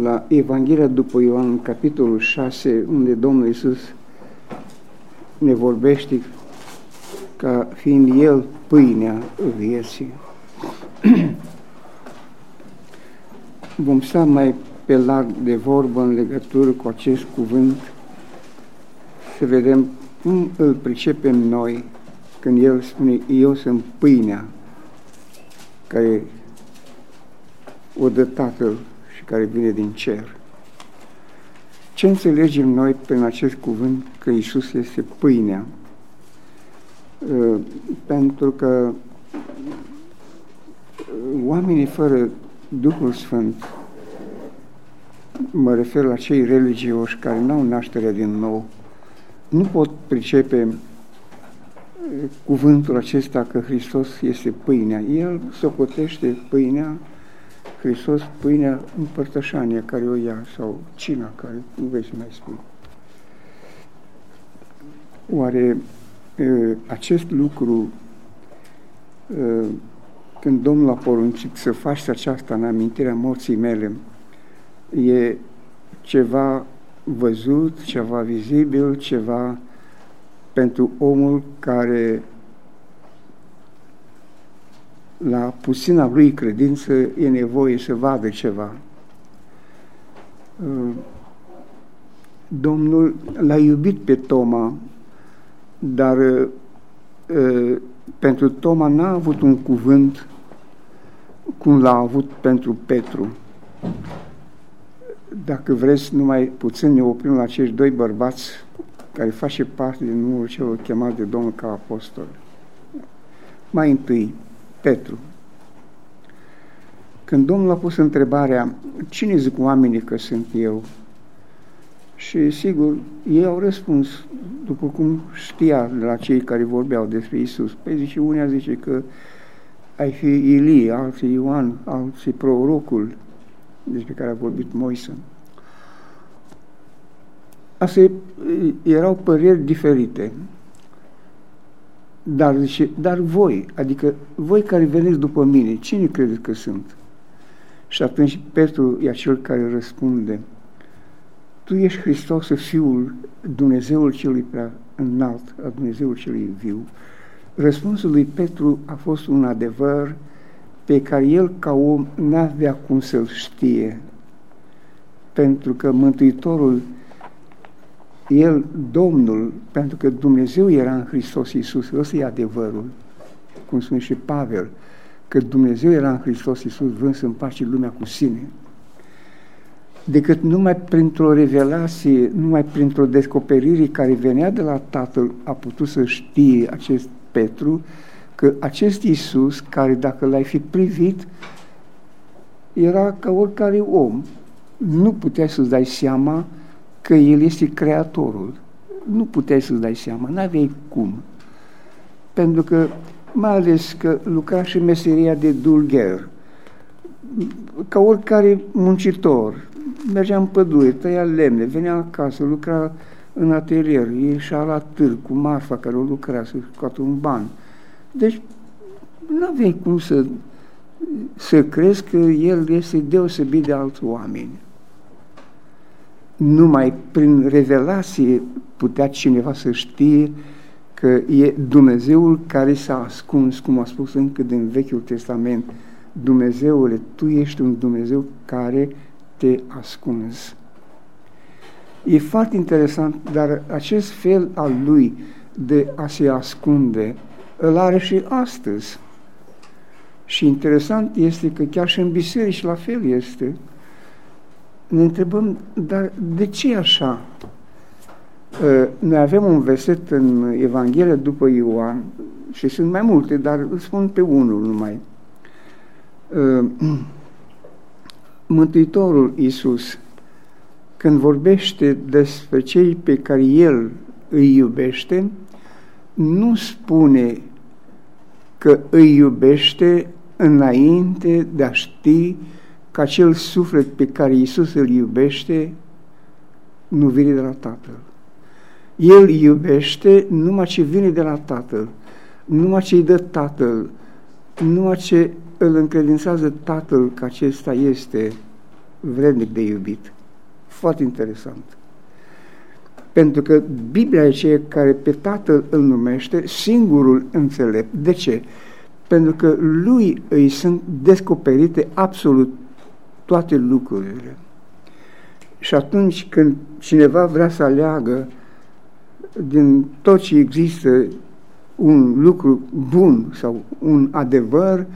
la Evanghelia după Ioan, capitolul 6, unde Domnul Isus ne vorbește ca fiind El pâinea vieții. Vom sta mai pe larg de vorbă în legătură cu acest cuvânt, să vedem cum îl pricepem noi când El spune, eu sunt pâinea care o dă Tatăl și care vine din cer. Ce înțelegem noi prin acest cuvânt că Isus este pâinea? Uh, pentru că oamenii fără Duhul Sfânt, mă refer la cei religioși care nu au nașterea din nou, nu pot pricepe uh, cuvântul acesta că Hristos este pâinea. El socotește pâinea Hristos pâinea împărtășania care o ia sau cina care nu vei să mai spui. Oare acest lucru când Domnul a poruncit să faci aceasta în amintirea morții mele, e ceva văzut, ceva vizibil, ceva pentru omul care la puțina lui credință e nevoie să vadă ceva. Uh, Domnul l-a iubit pe Toma, dar uh, pentru Toma n-a avut un cuvânt cum l-a avut pentru Petru. Dacă vreți, numai puțin ne oprim la acești doi bărbați care face parte din numărul celor chemat de Domnul ca apostol. Mai întâi, Petru. Când Domnul a pus întrebarea, cine zic oamenii că sunt eu? Și sigur, ei au răspuns, după cum știa de la cei care vorbeau despre Isus. Păi zice, unii zice că ai fi Ilie, alții Ioan, alții prorocul despre care a vorbit Moise. Astea erau păreri diferite. Dar, zice, dar voi, adică voi care veniți după mine, cine credeți că sunt? Și atunci Petru e acel care răspunde, Tu ești Hristos, Fiul Dumnezeul celui prea înalt, a Dumnezeul celui viu. Răspunsul lui Petru a fost un adevăr pe care el ca om n-avea cum să-l știe, pentru că Mântuitorul el, Domnul, pentru că Dumnezeu era în Hristos Iisus, ăsta e adevărul, cum spune și Pavel, că Dumnezeu era în Hristos Iisus vrând să împace lumea cu sine, decât numai printr-o revelație, numai printr-o descoperire care venea de la Tatăl, a putut să știe acest Petru că acest Iisus, care dacă l-ai fi privit, era ca oricare om, nu puteai să-ți dai seama că El este Creatorul. Nu puteai să-ți dai seama, n-aveai cum. Pentru că, mai ales că lucra și meseria de dulgher, ca oricare muncitor, mergea în pădure, tăia lemne, venea acasă, lucra în atelier, ieșea la târg cu marfa care o lucra să scoată un ban. Deci, nu aveai cum să, să crezi că el este deosebit de alți oameni numai prin revelație putea cineva să știe că e Dumnezeul care s-a ascuns, cum a spus încă din Vechiul Testament, Dumnezeule, Tu ești un Dumnezeu care te ascunzi. E foarte interesant, dar acest fel al lui de a se ascunde îl are și astăzi. Și interesant este că chiar și în biserici la fel este ne întrebăm, dar de ce așa? Ă, noi avem un verset în Evanghelia după Ioan și sunt mai multe, dar îl spun pe unul numai. Ă, Mântuitorul Iisus, când vorbește despre cei pe care El îi iubește, nu spune că îi iubește înainte de a ști că acel suflet pe care Iisus îl iubește nu vine de la Tatăl. El iubește numai ce vine de la Tatăl, numai ce îi dă Tatăl, numai ce îl încredințează tatăl că acesta este vrednic de iubit. Foarte interesant. Pentru că Biblia e cea care pe tatăl îl numește singurul înțelept. De ce? Pentru că lui îi sunt descoperite absolut toate lucrurile. Și atunci când cineva vrea să aleagă din tot ce există un lucru bun sau un adevăr,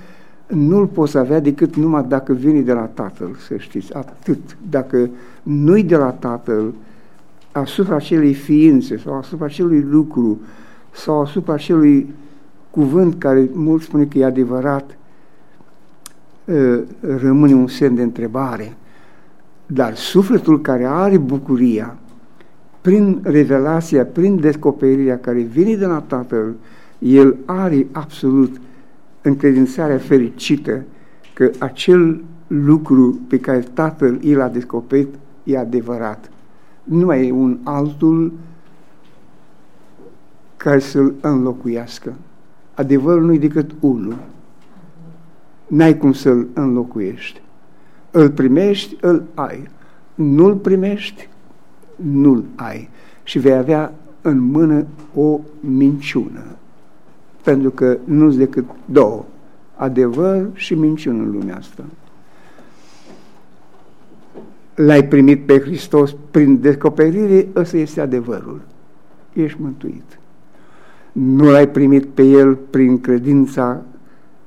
nu-l poți avea decât numai dacă vine de la Tatăl, să știți, atât. Dacă nu-i de la Tatăl, asupra acelei ființe sau asupra acelui lucru sau asupra acelui cuvânt care mulți spune că e adevărat, ă, rămâne un semn de întrebare. Dar sufletul care are bucuria, prin revelația, prin descoperirea care vine de la Tatăl, el are absolut încredințarea fericită că acel lucru pe care Tatăl i l-a descoperit e adevărat. Nu mai e un altul care să-l înlocuiască. Adevărul nu e decât unul. N-ai cum să-l înlocuiești. Îl primești, îl ai. Nu-l primești, nu-l ai. Și vei avea în mână o minciună. Pentru că nu sunt decât două. Adevăr și minciună în lumea asta. L-ai primit pe Hristos prin descoperire, ăsta este adevărul. Ești mântuit. Nu l-ai primit pe El prin credința,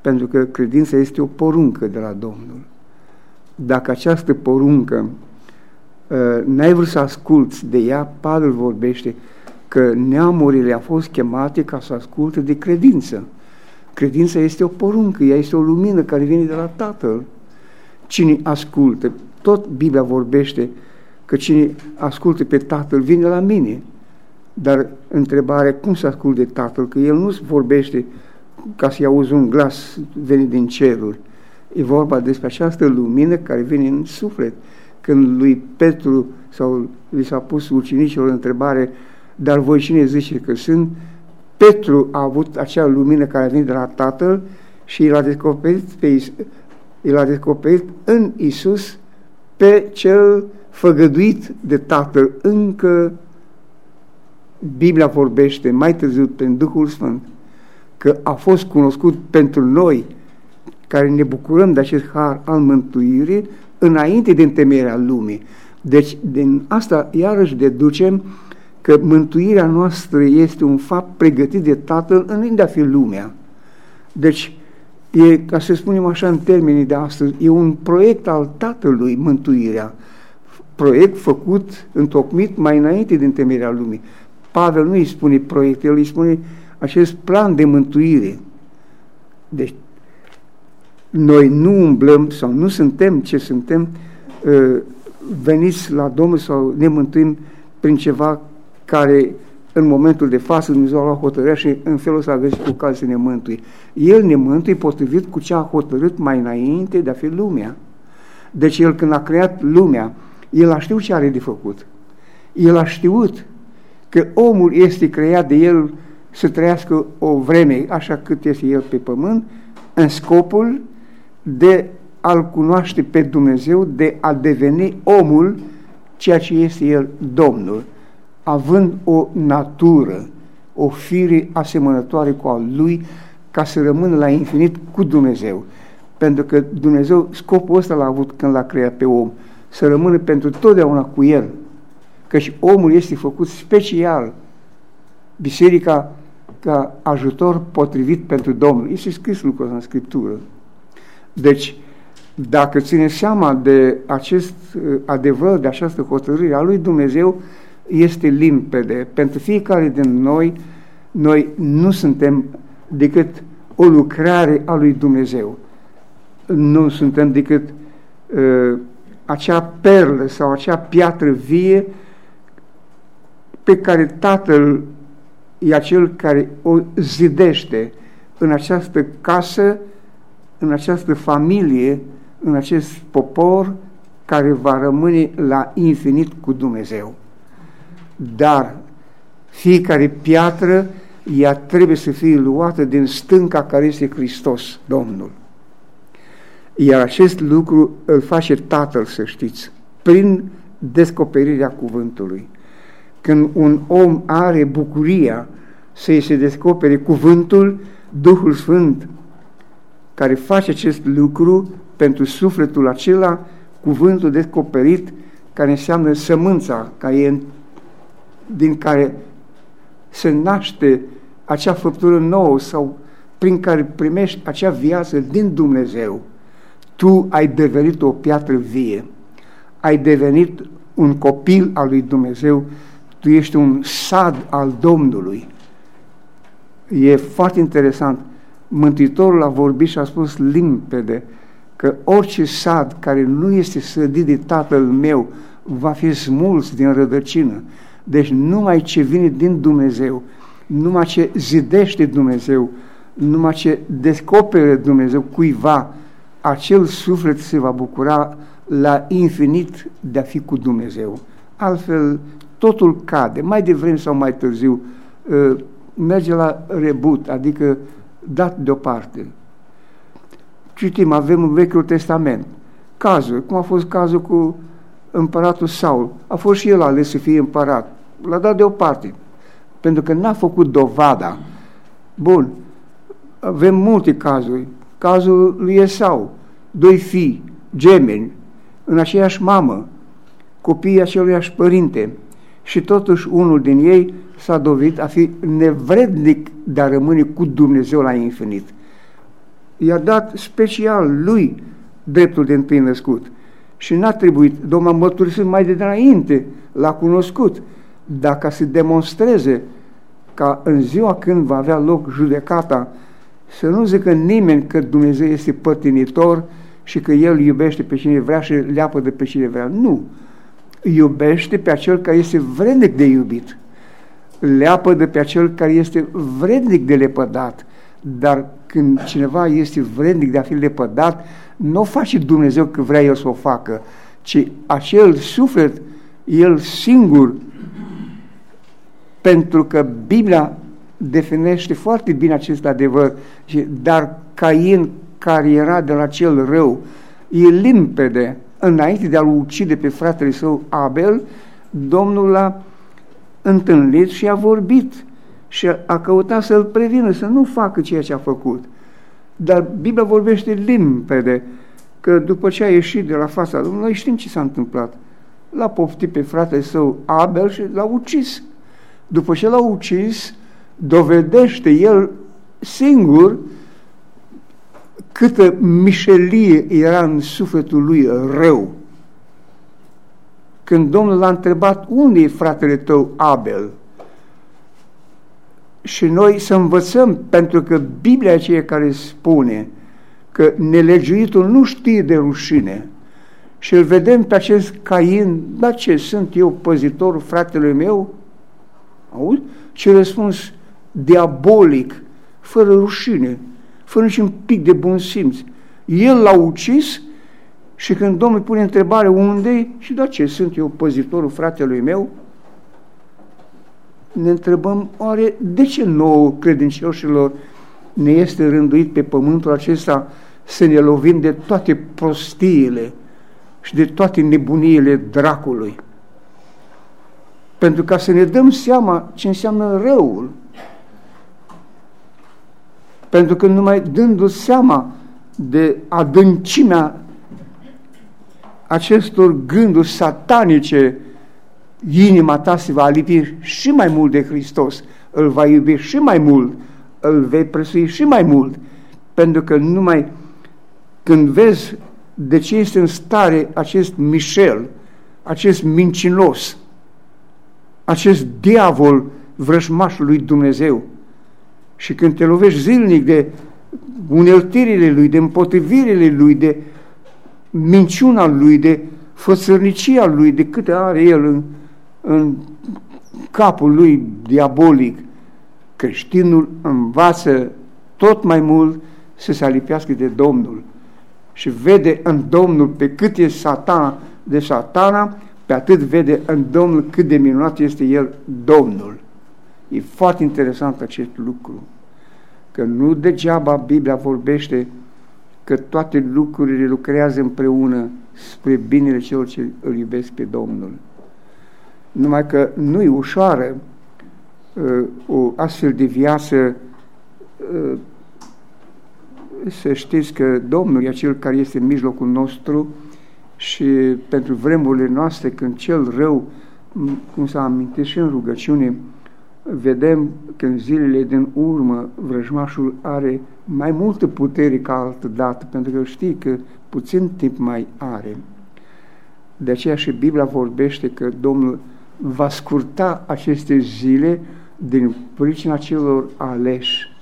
pentru că credința este o poruncă de la Domnul dacă această poruncă uh, n-ai vrut să asculți de ea, Pavel vorbește că neamurile au fost chemate ca să asculte de credință. Credința este o poruncă, ea este o lumină care vine de la Tatăl. Cine ascultă, tot Biblia vorbește că cine ascultă pe Tatăl vine la mine. Dar întrebarea, cum să asculte Tatăl? Că El nu vorbește ca să-i auzi un glas venit din ceruri, E vorba despre această lumină care vine în suflet. Când lui Petru sau li s-a pus ucenicilor întrebare, dar voi cine zice că sunt? Petru a avut acea lumină care a venit de la Tatăl și el a descoperit, pe, el a descoperit în Isus pe cel făgăduit de Tatăl. Încă Biblia vorbește mai târziu prin Duhul Sfânt că a fost cunoscut pentru noi care ne bucurăm de acest har al mântuirii înainte de întemeierea lumii. Deci, din asta iarăși deducem că mântuirea noastră este un fapt pregătit de Tatăl înainte de a fi lumea. Deci, e, ca să spunem așa în termenii de astăzi, e un proiect al Tatălui mântuirea. Proiect făcut, întocmit mai înainte de întemeierea lumii. Pavel nu îi spune proiect, el îi spune acest plan de mântuire. Deci noi nu umblăm sau nu suntem ce suntem uh, veniți la Domnul sau ne mântuim prin ceva care în momentul de față Dumnezeu a luat hotărârea și în felul ăsta aveți cu care să ne mântui. El ne mântui potrivit cu ce a hotărât mai înainte de a fi lumea. Deci El când a creat lumea, El a știut ce are de făcut. El a știut că omul este creat de El să trăiască o vreme așa cât este El pe pământ, în scopul de a-L cunoaște pe Dumnezeu, de a deveni omul ceea ce este El Domnul, având o natură, o fire asemănătoare cu a Lui, ca să rămână la infinit cu Dumnezeu. Pentru că Dumnezeu scopul ăsta l-a avut când l-a creat pe om, să rămână pentru totdeauna cu El. Căci omul este făcut special. Biserica ca ajutor potrivit pentru Domnul. Este scris lucrul în Scriptură. Deci, dacă ține seama de acest uh, adevăr, de această hotărâre a lui Dumnezeu, este limpede. Pentru fiecare din noi, noi nu suntem decât o lucrare a lui Dumnezeu. Nu suntem decât uh, acea perlă sau acea piatră vie pe care Tatăl e acel care o zidește în această casă în această familie, în acest popor care va rămâne la infinit cu Dumnezeu. Dar fiecare piatră, ea trebuie să fie luată din stânca care este Hristos, Domnul. Iar acest lucru îl face Tatăl, să știți, prin descoperirea cuvântului. Când un om are bucuria să-i se descopere cuvântul, Duhul Sfânt, care face acest lucru pentru sufletul acela, cuvântul descoperit, care înseamnă sămânța, care e din care se naște acea făptură nouă sau prin care primești acea viață din Dumnezeu. Tu ai devenit o piatră vie, ai devenit un copil al lui Dumnezeu, tu ești un sad al Domnului. E foarte interesant. Mântuitorul a vorbit și a spus limpede că orice sad care nu este sădit de Tatăl meu va fi smuls din rădăcină. Deci numai ce vine din Dumnezeu, numai ce zidește Dumnezeu, numai ce descoperă Dumnezeu cuiva, acel suflet se va bucura la infinit de a fi cu Dumnezeu. Altfel, totul cade, mai devreme sau mai târziu, ă, merge la rebut, adică dat deoparte. Citim, avem în Vechiul Testament cazul, cum a fost cazul cu împăratul Saul. A fost și el ales să fie împărat. L-a dat deoparte, pentru că n-a făcut dovada. Bun, avem multe cazuri. Cazul lui Esau, doi fii, gemeni, în aceeași mamă, copiii aceluiași părinte și totuși unul din ei s-a dovedit a fi nevrednic de a rămâne cu Dumnezeu la infinit. I-a dat special lui dreptul de întâi născut și n-a trebuit, Domnul a mărturisit mai de dinainte, l-a cunoscut, dacă se demonstreze ca în ziua când va avea loc judecata, să nu zică nimeni că Dumnezeu este pătinitor și că El iubește pe cine vrea și leapă de pe cine vrea. Nu! Iubește pe acel care este vrednic de iubit. Leapă de pe acel care este vrednic de lepădat. Dar când cineva este vrednic de a fi lepădat, nu o face Dumnezeu că vrea El să o facă, ci acel suflet, El singur, pentru că Biblia definește foarte bine acest adevăr, dar Cain care era de la cel rău, e limpede, înainte de a-l ucide pe fratele său Abel, Domnul l-a întâlnit și a vorbit și a căutat să-l prevină, să nu facă ceea ce a făcut. Dar Biblia vorbește limpede că după ce a ieșit de la fața Domnului, noi știm ce s-a întâmplat. L-a poftit pe fratele său Abel și l-a ucis. După ce l-a ucis, dovedește el singur câtă mișelie era în sufletul lui rău. Când Domnul l-a întrebat, unde e fratele tău Abel? Și noi să învățăm, pentru că Biblia aceea care spune că nelegiuitul nu știe de rușine și îl vedem pe acest Cain, da ce, sunt eu păzitorul fratelui meu? Auzi? Ce răspuns diabolic, fără rușine fără nici un pic de bun simț. El l-a ucis și când Domnul pune întrebare unde și da ce, sunt eu păzitorul fratelui meu? Ne întrebăm, oare de ce nouă credincioșilor ne este rânduit pe pământul acesta să ne lovim de toate prostiile și de toate nebuniile dracului? Pentru ca să ne dăm seama ce înseamnă răul, pentru că numai dându seama de adâncimea acestor gânduri satanice, inima ta se va alipi și mai mult de Hristos, îl va iubi și mai mult, îl vei presui și mai mult, pentru că numai când vezi de ce este în stare acest Michel, acest mincinos, acest diavol vrășmașul lui Dumnezeu, și când te lovești zilnic de uneltirile lui, de împotrivirile lui, de minciuna lui, de fățărnicia lui, de câte are el în, în capul lui diabolic, creștinul învață tot mai mult să se alipească de Domnul și vede în Domnul pe cât e satana de satana, pe atât vede în Domnul cât de minunat este El Domnul. E foarte interesant acest lucru, că nu degeaba Biblia vorbește că toate lucrurile lucrează împreună spre binele celor ce îl iubesc pe Domnul. Numai că nu e ușoară uh, o astfel de viață uh, să știți că Domnul e acel care este în mijlocul nostru și pentru vremurile noastre când cel rău, cum s-a amintit și în rugăciune, vedem că în zilele din urmă vrăjmașul are mai multă putere ca altă dată, pentru că știi că puțin timp mai are. De aceea și Biblia vorbește că Domnul va scurta aceste zile din pricina celor aleși.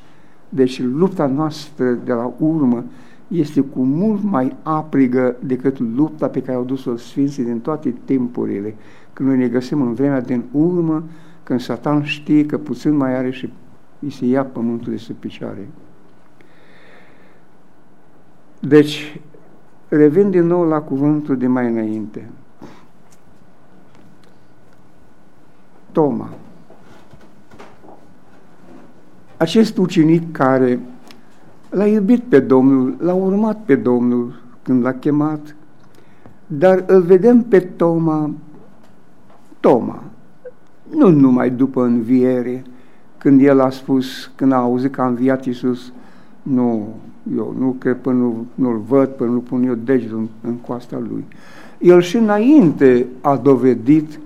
Deci lupta noastră de la urmă este cu mult mai aprigă decât lupta pe care au dus-o Sfinții din toate timpurile. Când noi ne găsim în vremea din urmă, când Satan știe că puțin mai are și îi se ia pământul de sub picioare. Deci, revin din nou la cuvântul de mai înainte. Toma. Acest ucenic care l-a iubit pe Domnul, l-a urmat pe Domnul când l-a chemat, dar îl vedem pe Toma, Toma, nu numai după înviere, când el a spus, când a auzit că a înviat Iisus, nu, eu nu cred până nu, nu-l văd, până nu pun eu degetul în, în coasta lui. El și înainte a dovedit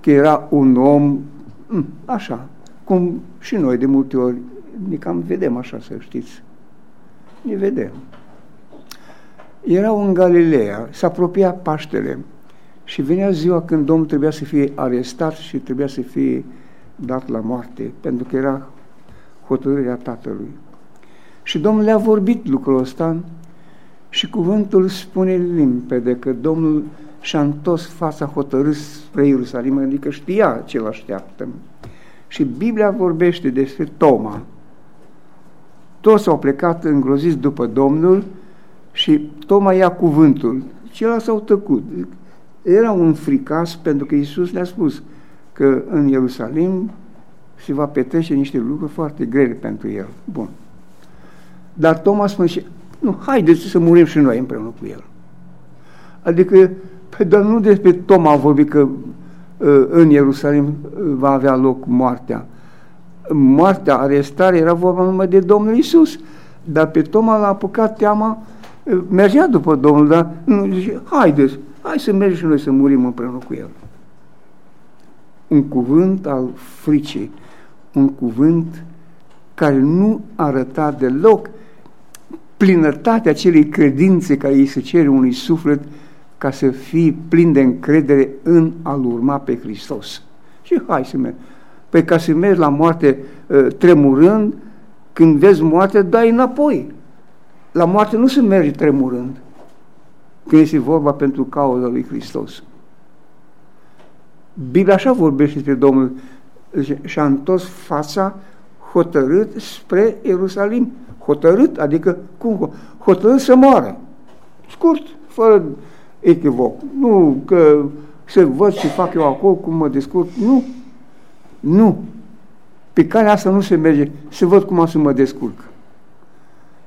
că era un om mm, așa, cum și noi de multe ori ne cam vedem așa, să știți. Ne vedem. Erau în Galileea, s-a apropiat Paștele și venea ziua când Domnul trebuia să fie arestat și trebuia să fie dat la moarte, pentru că era hotărârea Tatălui. Și Domnul le-a vorbit lucrul ăsta și cuvântul spune limpede că Domnul și-a întors fața hotărât spre Ierusalim, adică știa ce l așteaptă. Și Biblia vorbește despre Toma. Toți au plecat îngroziți după Domnul și Toma ia cuvântul. Ceilalți s-au tăcut. Era un fricas pentru că Iisus le-a spus că în Ierusalim se va petrece niște lucruri foarte grele pentru el. Bun. Dar Toma spune și, nu, haideți să murim și noi împreună cu el. Adică, pe dar nu despre Toma a vorbit că uh, în Ierusalim uh, va avea loc moartea. Moartea, arestarea, era vorba numai de Domnul Isus. Dar pe Toma l-a apucat teama, uh, mergea după Domnul, dar nu, zice, haideți, hai să mergem și noi să murim împreună cu el. Un cuvânt al fricii, un cuvânt care nu arăta deloc plinătatea acelei credințe care îi se cere unui suflet ca să fie plin de încredere în a-L urma pe Hristos. Și hai să merg. Păi ca să mergi la moarte ă, tremurând, când vezi moarte, dai înapoi. La moarte nu se merge tremurând, când este vorba pentru cauza lui Hristos. Biblia așa vorbește despre Domnul și-a întors fața hotărât spre Ierusalim. Hotărât, adică cum? Hotărât să moară. Scurt, fără echivoc. Nu că să văd ce fac eu acolo, cum mă descurc. Nu. Nu. Pe calea asta nu se merge. Să văd cum am să mă descurc.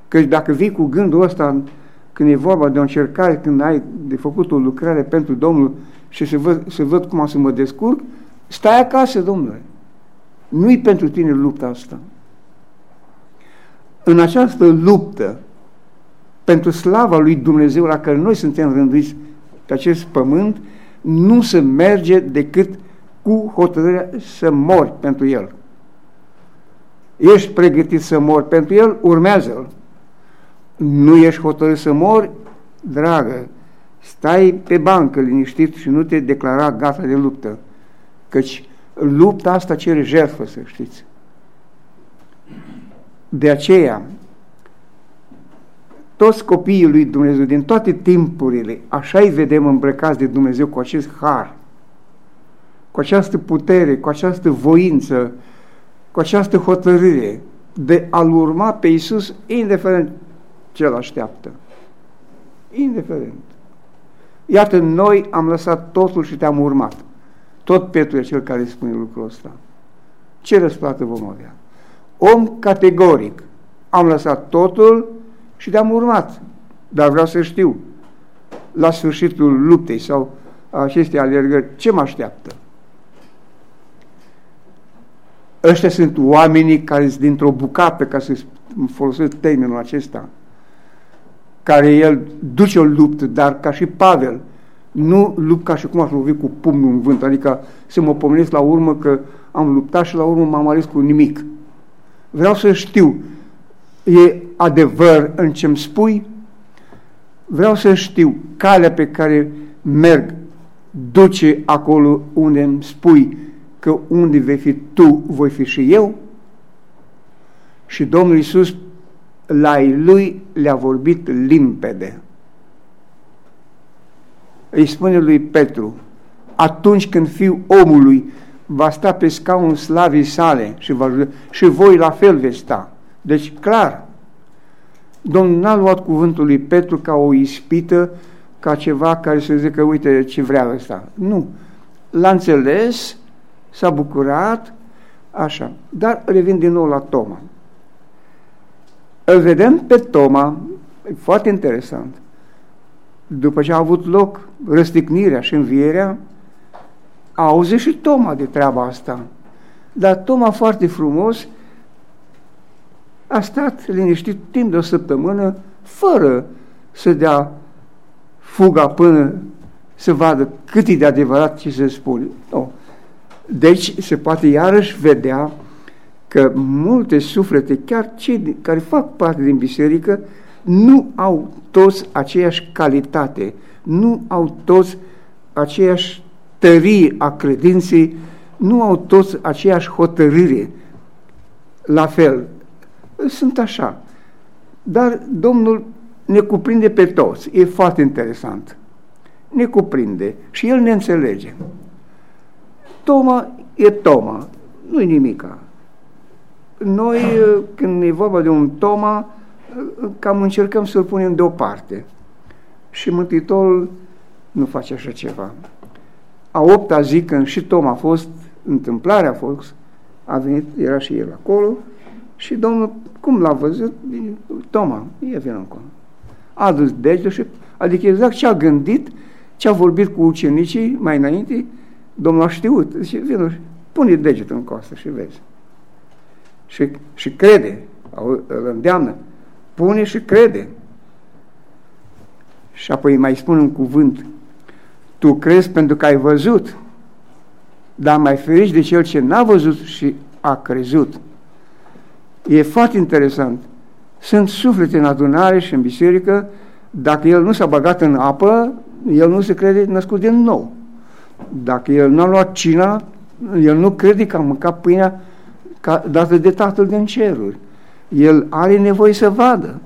Căci dacă vii cu gândul ăsta, când e vorba de o încercare, când ai de făcut o lucrare pentru Domnul și să văd, să văd cum am să mă descurc, stai acasă, Domnule. Nu-i pentru tine lupta asta. În această luptă, pentru slava lui Dumnezeu la care noi suntem rânduiți pe acest pământ, nu se merge decât cu hotărârea să mori pentru El. Ești pregătit să mori pentru El, urmează-L. Nu ești hotărât să mori, dragă, stai pe bancă liniștit și nu te declara gata de luptă. Căci lupta asta cere jertfă, să știți. De aceea, toți copiii lui Dumnezeu, din toate timpurile, așa îi vedem îmbrăcați de Dumnezeu cu acest har, cu această putere, cu această voință, cu această hotărâre de a-L urma pe Iisus, indiferent ce îl așteaptă. Indiferent. Iată, noi am lăsat totul și te-am urmat. Tot Petru e cel care spune lucrul ăsta. Ce răsplată vom avea? Om categoric. Am lăsat totul și te-am urmat. dar vreau să știu la sfârșitul luptei sau acestei alergări ce mă așteaptă. Ăștia sunt oamenii care sunt dintr-o bucată, ca să folosesc termenul acesta, care el duce o luptă, dar ca și Pavel, nu lupt ca și cum aș lovi cu pumnul în vânt, adică să mă pomenesc la urmă că am luptat și la urmă m-am ales cu nimic. Vreau să știu, e adevăr în ce-mi spui? Vreau să știu calea pe care merg duce acolo unde îmi spui că unde vei fi tu, voi fi și eu? Și Domnul Iisus la ei lui le-a vorbit limpede. Îi spune lui Petru, atunci când fiul omului va sta pe scaunul slavii sale și, va, și voi la fel veți sta. Deci, clar, Domnul n-a luat cuvântul lui Petru ca o ispită, ca ceva care să zică, uite ce vrea ăsta. Nu. L-a înțeles, s-a bucurat, așa. Dar revin din nou la Toma. Îl vedem pe Toma, e foarte interesant, după ce a avut loc răstignirea și învierea, a auzit și Toma de treaba asta. Dar Toma foarte frumos a stat liniștit timp de o săptămână fără să dea fuga până să vadă cât e de adevărat ce se spune. Nu. Deci se poate iarăși vedea că multe suflete, chiar cei care fac parte din biserică, nu au toți aceeași calitate, nu au toți aceeași tărie a credinței, nu au toți aceeași hotărâre. La fel, sunt așa. Dar Domnul ne cuprinde pe toți. E foarte interesant. Ne cuprinde și El ne înțelege. Toma e Toma, nu-i nimica. Noi, când e vorba de un Toma, cam încercăm să-l punem deoparte. Și Mântuitorul nu face așa ceva. A opta zi, când și Tom a fost, întâmplarea a fost, a venit, era și el acolo, și Domnul, cum l-a văzut? Toma, e vină acolo. A adus degetul și, adică exact ce a gândit, ce a vorbit cu ucenicii mai înainte, Domnul a știut. Zice, vină, pune degetul în costă și vezi. Și, și crede, îl îndeamnă, pune și crede. Și apoi mai spun un cuvânt, tu crezi pentru că ai văzut, dar mai ferici de cel ce n-a văzut și a crezut. E foarte interesant. Sunt suflete în adunare și în biserică, dacă el nu s-a băgat în apă, el nu se crede născut din nou. Dacă el nu a luat cina, el nu crede că a mâncat pâinea ca, dată de Tatăl din ceruri. El are nevoie să vadă.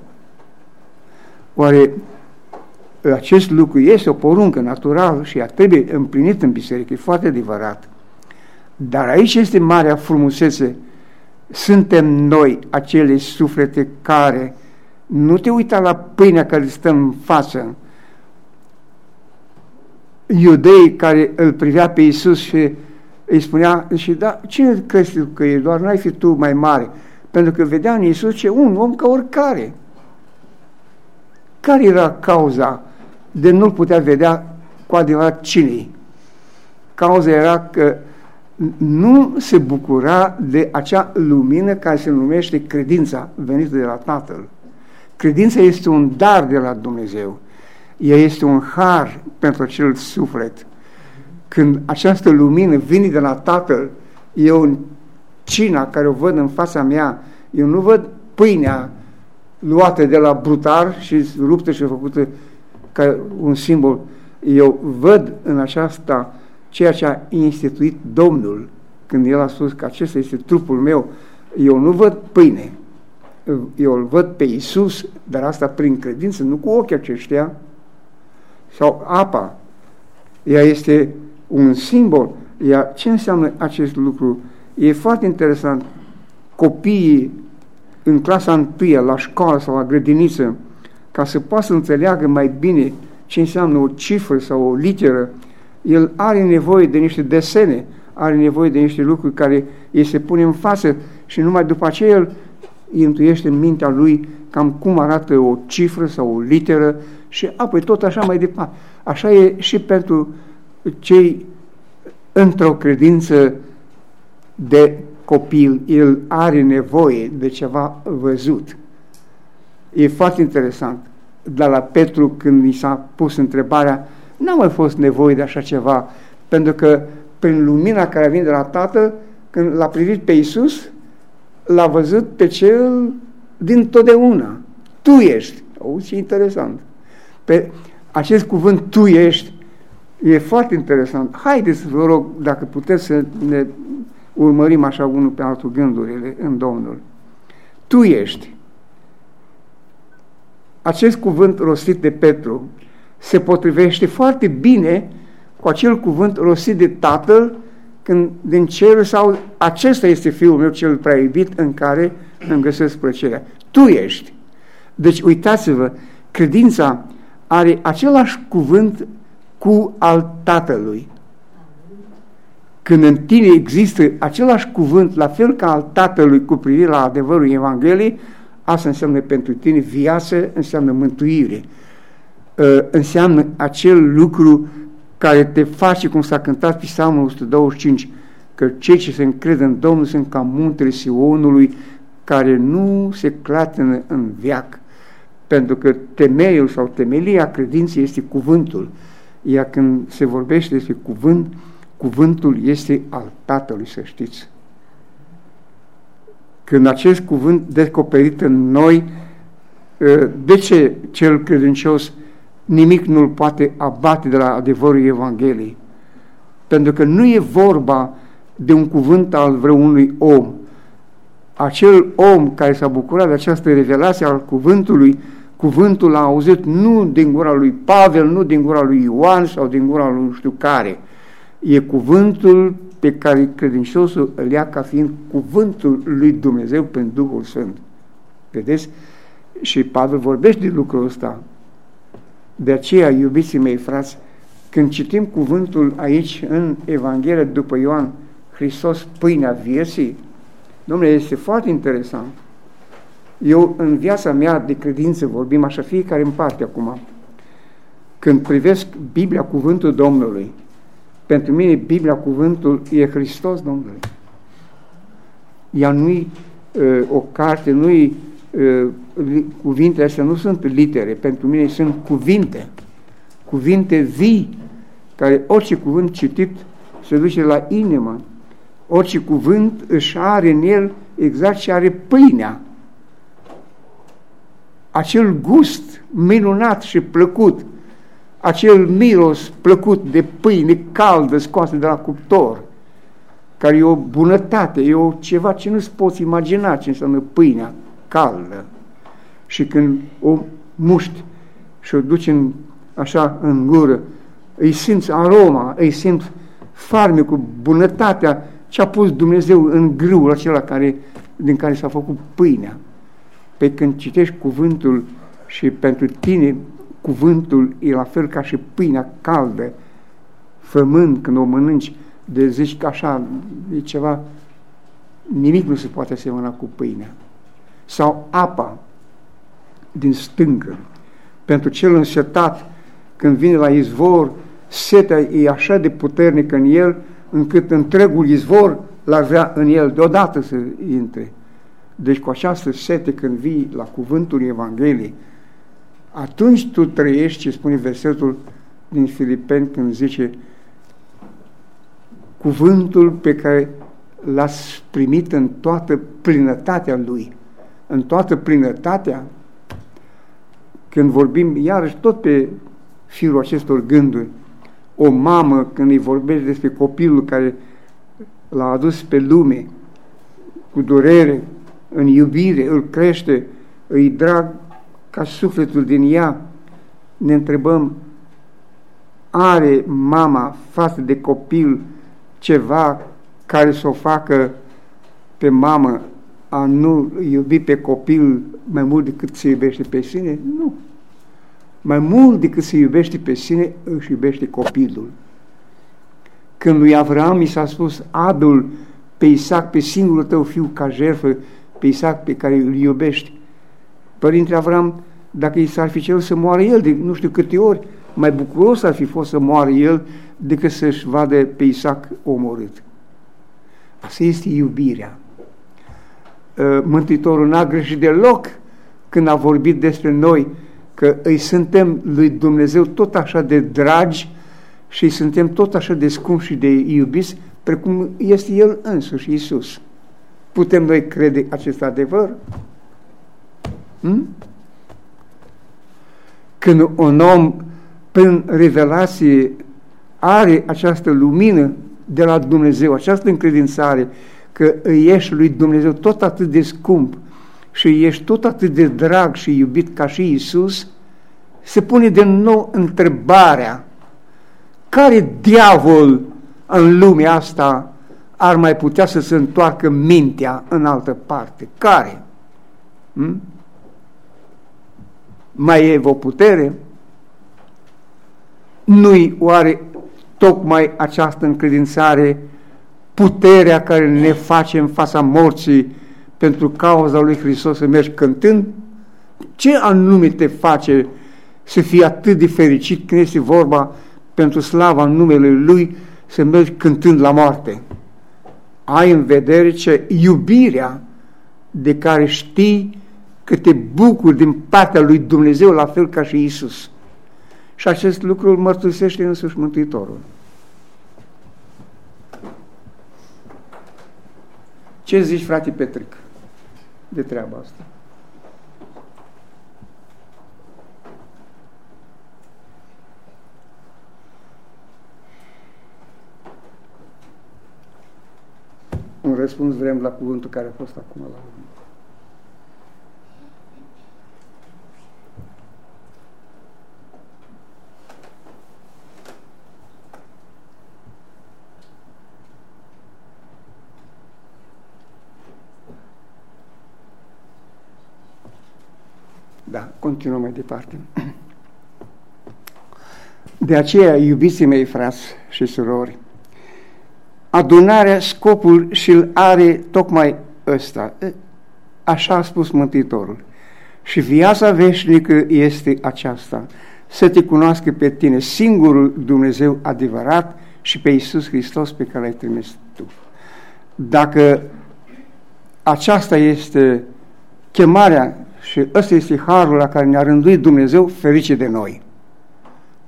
Oare acest lucru este o poruncă naturală și ea trebuie împlinit în biserică, e foarte adevărat. Dar aici este marea frumusețe. Suntem noi acele suflete care nu te uita la pâinea care stă în față. Iudeii care îl privea pe Iisus și îi spunea, și da, cine crezi că e doar, n-ai fi tu mai mare? Pentru că vedea în Iisus ce un om ca oricare. Care era cauza de nu-l putea vedea cu adevărat cine Cauza era că nu se bucura de acea lumină care se numește credința venită de la Tatăl. Credința este un dar de la Dumnezeu. Ea este un har pentru acel suflet. Când această lumină vine de la Tatăl, e un cina care o văd în fața mea. Eu nu văd pâinea luată de la brutar și ruptă și făcută ca un simbol. Eu văd în aceasta ceea ce a instituit Domnul când El a spus că acesta este trupul meu. Eu nu văd pâine, eu îl văd pe Isus, dar asta prin credință, nu cu ochii aceștia, sau apa. Ea este un simbol. Ea, ce înseamnă acest lucru? E foarte interesant. Copiii în clasa întâia, la școală sau la grădiniță, ca să poată să înțeleagă mai bine ce înseamnă o cifră sau o literă, el are nevoie de niște desene, are nevoie de niște lucruri care îi se pune în față și numai după aceea el, intuiește în mintea lui cam cum arată o cifră sau o literă și apoi tot așa mai departe. Așa e și pentru cei într-o credință de copil, el are nevoie de ceva văzut. E foarte interesant. Dar la Petru, când i s-a pus întrebarea, n-a mai fost nevoie de așa ceva, pentru că prin lumina care vine de la Tatăl, când l-a privit pe Iisus, l-a văzut pe cel din totdeauna. Tu ești. Auzi, ce interesant. Pe acest cuvânt tu ești e foarte interesant. Haideți, vă rog, dacă puteți să ne urmărim așa unul pe altul gândurile în Domnul. Tu ești. Acest cuvânt rostit de Petru se potrivește foarte bine cu acel cuvânt rostit de Tatăl când din cer sau acesta este Fiul meu cel prea iubit în care îmi găsesc plăcerea. Tu ești. Deci uitați-vă, credința are același cuvânt cu al Tatălui. Când în tine există același cuvânt, la fel ca al Tatălui cu privire la adevărul Evangheliei, asta înseamnă pentru tine viață, înseamnă mântuire. Ă, înseamnă acel lucru care te face, cum s-a cântat pe Psalmul 125, că cei ce se încred în Domnul sunt ca muntele Sionului, care nu se clatină în viac, pentru că temeiul sau temelia credinței este cuvântul. Iar când se vorbește despre cuvânt, cuvântul este al Tatălui, să știți. Când acest cuvânt descoperit în noi, ă, de ce cel credincios nimic nu-l poate abate de la adevărul Evangheliei? Pentru că nu e vorba de un cuvânt al vreunui om. Acel om care s-a bucurat de această revelație al cuvântului, cuvântul l-a auzit nu din gura lui Pavel, nu din gura lui Ioan sau din gura lui nu știu care. E cuvântul pe care credinciosul îl ia ca fiind cuvântul lui Dumnezeu prin Duhul Sfânt. Vedeți? Și Pavel vorbește de lucrul ăsta. De aceea, iubiții mei frați, când citim cuvântul aici în Evanghelie după Ioan, Hristos, pâinea vieții, domnule, este foarte interesant. Eu, în viața mea de credință, vorbim așa fiecare în parte acum, când privesc Biblia, cuvântul Domnului, pentru mine Biblia, cuvântul, e Hristos, Domnule. Ea nu-i uh, o carte, nu-i uh, cuvintele astea nu sunt litere, pentru mine sunt cuvinte, cuvinte vii, care orice cuvânt citit se duce la inimă, orice cuvânt își are în el exact ce are pâinea. Acel gust minunat și plăcut, acel miros plăcut de pâine caldă scoasă de la cuptor, care e o bunătate, e o ceva ce nu-ți poți imagina ce înseamnă pâinea caldă. Și când o muști și o duci în, așa în gură, îi simți aroma, îi simți cu bunătatea ce a pus Dumnezeu în grâul acela care, din care s-a făcut pâinea. Pe când citești cuvântul și pentru tine cuvântul e la fel ca și pâinea caldă, fămând când o mănânci, de zici că așa e ceva, nimic nu se poate asemăna cu pâinea. Sau apa din stâncă. Pentru cel însetat, când vine la izvor, setea e așa de puternică în el, încât întregul izvor l-ar vrea în el deodată să intre. Deci cu această sete când vii la cuvântul Evangheliei, atunci tu trăiești ce spune versetul din Filipeni când zice cuvântul pe care l-ați primit în toată plinătatea lui. În toată plinătatea, când vorbim iarăși tot pe firul acestor gânduri, o mamă când îi vorbește despre copilul care l-a adus pe lume cu durere, în iubire, îl crește, îi drag ca sufletul din ea, ne întrebăm, are mama față de copil ceva care să o facă pe mamă a nu iubi pe copil mai mult decât se iubește pe sine? Nu. Mai mult decât se iubește pe sine, își iubește copilul. Când lui Avram i s-a spus, adul pe Isaac, pe singurul tău fiu ca jertfă, pe Isaac pe care îl iubești. Părintele Avram, dacă i s-ar fi cerut să moară el de nu știu câte ori, mai bucuros ar fi fost să moară el decât să-și vadă pe Isaac omorât. Asta este iubirea. Ă, Mântuitorul n-a greșit deloc când a vorbit despre noi că îi suntem lui Dumnezeu tot așa de dragi și suntem tot așa de scumpi și de iubiți precum este El însuși, Iisus. Putem noi crede acest adevăr? Hmm? Când un om, prin revelație, are această lumină de la Dumnezeu, această încredințare că îi ești lui Dumnezeu tot atât de scump și ești tot atât de drag și iubit ca și Isus, se pune de nou întrebarea care diavol în lumea asta ar mai putea să se întoarcă mintea în altă parte? Care? Hmm? Mai e o putere? Nu-i oare tocmai această încredințare puterea care ne face în fața morții pentru cauza lui Hristos să mergi cântând? Ce anume te face să fii atât de fericit când este vorba pentru slava numele Lui să mergi cântând la moarte? Ai în vedere ce iubirea de care știi că te bucuri din partea lui Dumnezeu la fel ca și Isus. Și acest lucru îl mărturisește însuși Mântuitorul. Ce zici, frate Petric, de treaba asta? Un răspuns vrem la cuvântul care a fost acum la urmă. Da, continuăm mai departe. De aceea, iubiții mei, frați și surori, adunarea, scopul și-l are tocmai ăsta. Așa a spus Mântuitorul. Și viața veșnică este aceasta, să te cunoască pe tine, singurul Dumnezeu adevărat și pe Iisus Hristos pe care l-ai trimis tu. Dacă aceasta este chemarea și ăsta este harul la care ne-a rânduit Dumnezeu, ferice de noi.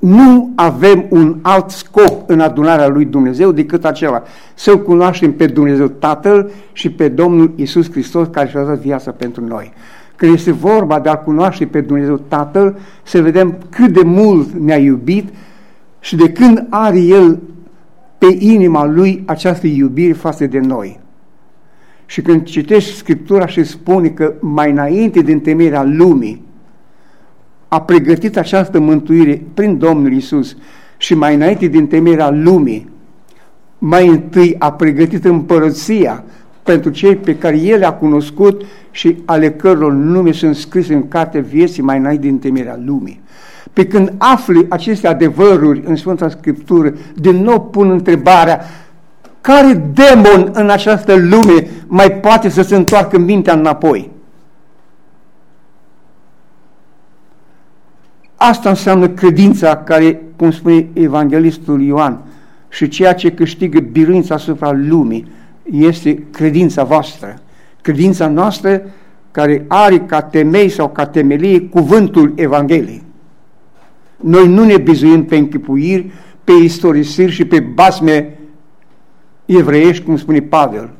Nu avem un alt scop în adunarea lui Dumnezeu decât acela, să-L cunoaștem pe Dumnezeu Tatăl și pe Domnul Isus Hristos care și-a dat viața pentru noi. Când este vorba de a cunoaște pe Dumnezeu Tatăl, să vedem cât de mult ne-a iubit și de când are El pe inima Lui această iubire față de noi. Și când citești Scriptura și spune că mai înainte din temerea lumii a pregătit această mântuire prin Domnul Isus și mai înainte din temerea lumii, mai întâi a pregătit împărăția pentru cei pe care El a cunoscut și ale căror nume sunt scrise în cartea vieții mai înainte din temerea lumii. Pe când afli aceste adevăruri în Sfânta Scriptură, din nou pun întrebarea, care demon în această lume mai poate să se întoarcă mintea înapoi? Asta înseamnă credința care, cum spune evanghelistul Ioan, și ceea ce câștigă biruința asupra lumii este credința voastră. Credința noastră care are ca temei sau ca temelie cuvântul Evangheliei. Noi nu ne bizuim pe închipuiri, pe istorisiri și pe basme evreiești, cum spune Pavel,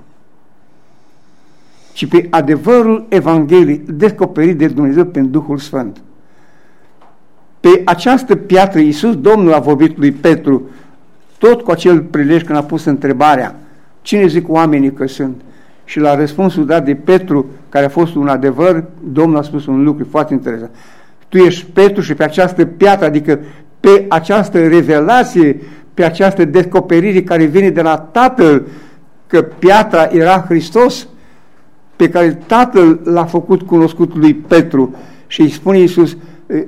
ci pe adevărul Evangheliei descoperit de Dumnezeu prin Duhul Sfânt. Pe această piatră Iisus, Domnul a vorbit lui Petru, tot cu acel prilej când a pus întrebarea, cine zic oamenii că sunt? Și la răspunsul dat de Petru, care a fost un adevăr, Domnul a spus un lucru foarte interesant. Tu ești Petru și pe această piatră, adică pe această revelație pe această descoperire care vine de la Tatăl, că piatra era Hristos, pe care Tatăl l-a făcut cunoscut lui Petru și îi spune Iisus,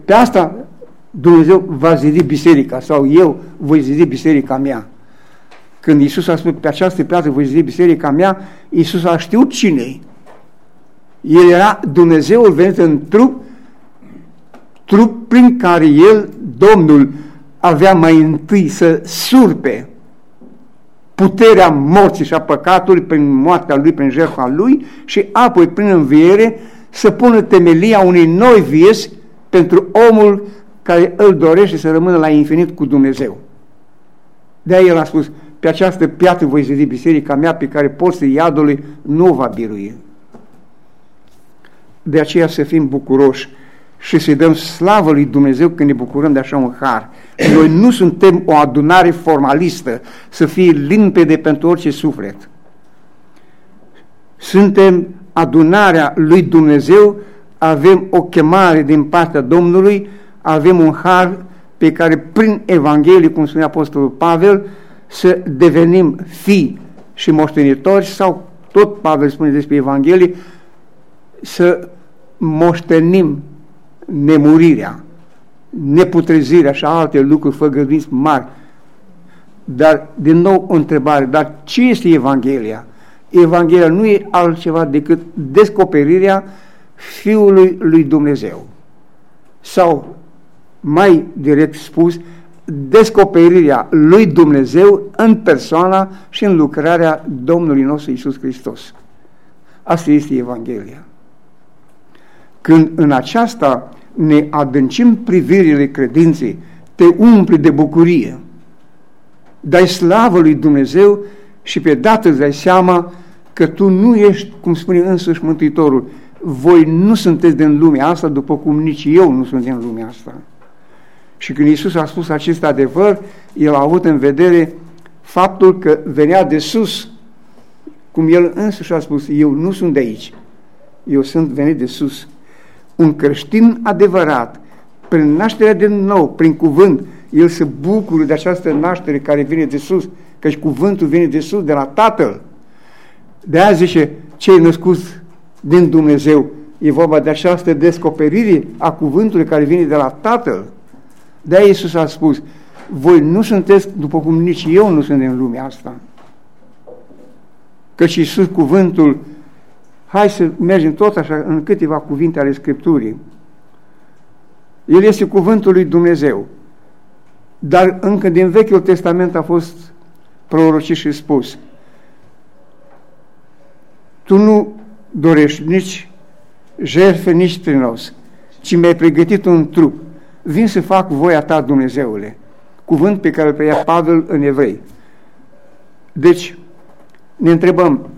pe asta Dumnezeu va zidi biserica sau eu voi zidi biserica mea. Când Iisus a spus pe această piatră voi zidi biserica mea, Iisus a știut cine El era Dumnezeul venit în trup, trup prin care El, Domnul, avea mai întâi să surpe puterea morții și a păcatului prin moartea Lui, prin jertfa Lui și apoi prin înviere să pună temelia unei noi vieți pentru omul care îl dorește să rămână la infinit cu Dumnezeu. De-aia el a spus, pe această piatră voi zidi biserica mea pe care porții iadului nu va birui. De aceea să fim bucuroși și să-i dăm slavă lui Dumnezeu când ne bucurăm de așa un har. Noi nu suntem o adunare formalistă să fie limpede pentru orice suflet. Suntem adunarea lui Dumnezeu, avem o chemare din partea Domnului, avem un har pe care prin Evanghelie, cum spunea Apostolul Pavel, să devenim fii și moștenitori sau tot Pavel spune despre Evanghelie, să moștenim nemurirea, neputrezirea și alte lucruri făgăduinți mari. Dar, din nou, o întrebare, dar ce este Evanghelia? Evanghelia nu e altceva decât descoperirea Fiului lui Dumnezeu. Sau, mai direct spus, descoperirea lui Dumnezeu în persoana și în lucrarea Domnului nostru Isus Hristos. Asta este Evanghelia. Când în aceasta ne adâncim privirile credinței, te umpli de bucurie, dai slavă lui Dumnezeu și pe dată îți dai seama că tu nu ești, cum spune însuși Mântuitorul, voi nu sunteți din lumea asta, după cum nici eu nu sunt din lumea asta. Și când Iisus a spus acest adevăr, El a avut în vedere faptul că venea de sus, cum El însuși a spus, eu nu sunt de aici, eu sunt venit de sus. Un creștin adevărat, prin nașterea din nou, prin cuvânt, el se bucură de această naștere care vine de sus, căci cuvântul vine de sus, de la Tatăl. De aia zice, cei născuți din Dumnezeu, e vorba de această descoperire a cuvântului care vine de la Tatăl. De aia Iisus a spus, voi nu sunteți după cum nici eu nu sunt în lumea asta. Căci Iisus cuvântul, hai să mergem tot așa în câteva cuvinte ale Scripturii. El este cuvântul lui Dumnezeu. Dar încă din Vechiul Testament a fost prorocit și spus tu nu dorești nici jertfe, nici trinos, ci mi-ai pregătit un trup. Vin să fac voia ta, Dumnezeule. Cuvânt pe care îl preia Pavel în evrei. Deci, ne întrebăm,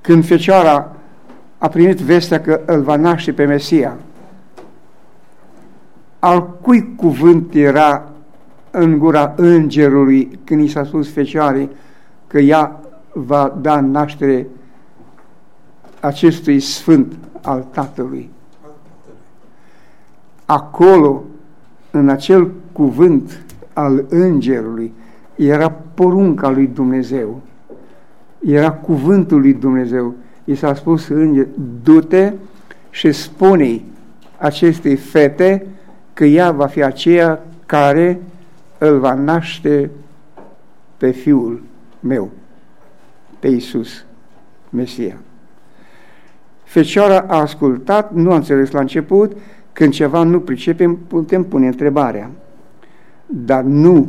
când Fecioara a primit vestea că îl va naște pe Mesia, al cui cuvânt era în gura îngerului când i s-a spus Fecioarei că ea va da naștere acestui sfânt al Tatălui. Acolo, în acel cuvânt al îngerului, era porunca lui Dumnezeu. Era cuvântul lui Dumnezeu. I s-a spus înger, du-te și spune acestei fete că ea va fi aceea care îl va naște pe fiul meu pe Iisus, Mesia. Fecioara a ascultat, nu a înțeles la început, când ceva nu pricepem, putem pune întrebarea. Dar nu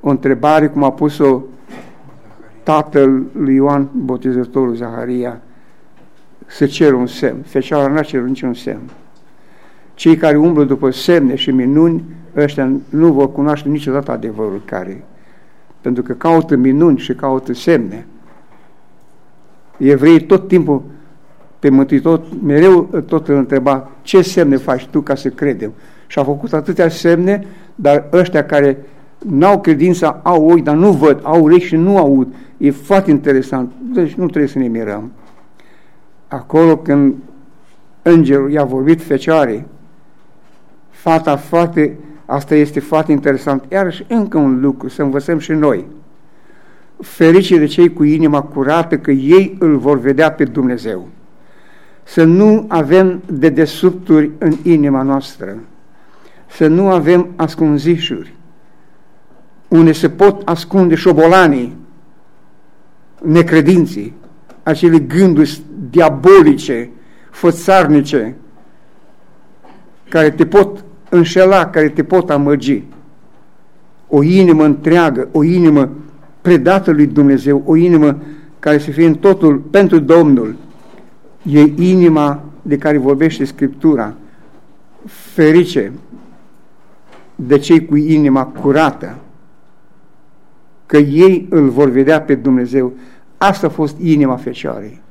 o întrebare cum a pus-o tatăl lui Ioan Botezătorul Zaharia, să cer un semn. Fecioara n-a cerut niciun semn. Cei care umblă după semne și minuni, ăștia nu vor cunoaște niciodată adevărul care pentru că caută minuni și caută semne evreii tot timpul pe Mântuitor, mereu tot îl întreba ce semne faci tu ca să credem. Și a făcut atâtea semne, dar ăștia care n-au credința, au ochi, dar nu văd, au urechi și nu aud. E foarte interesant. Deci nu trebuie să ne mirăm. Acolo când îngerul i-a vorbit fecioare, fata foarte, asta este foarte interesant. Iarăși încă un lucru, să învățăm și noi ferice de cei cu inima curată, că ei îl vor vedea pe Dumnezeu. Să nu avem de desubturi în inima noastră, să nu avem ascunzișuri, unde se pot ascunde șobolanii, necredinții, acele gânduri diabolice, fățarnice, care te pot înșela, care te pot amăgi. O inimă întreagă, o inimă predată lui Dumnezeu, o inimă care să fie în totul pentru Domnul, e inima de care vorbește Scriptura. Ferice de cei cu inima curată, că ei îl vor vedea pe Dumnezeu. Asta a fost inima Fecioarei.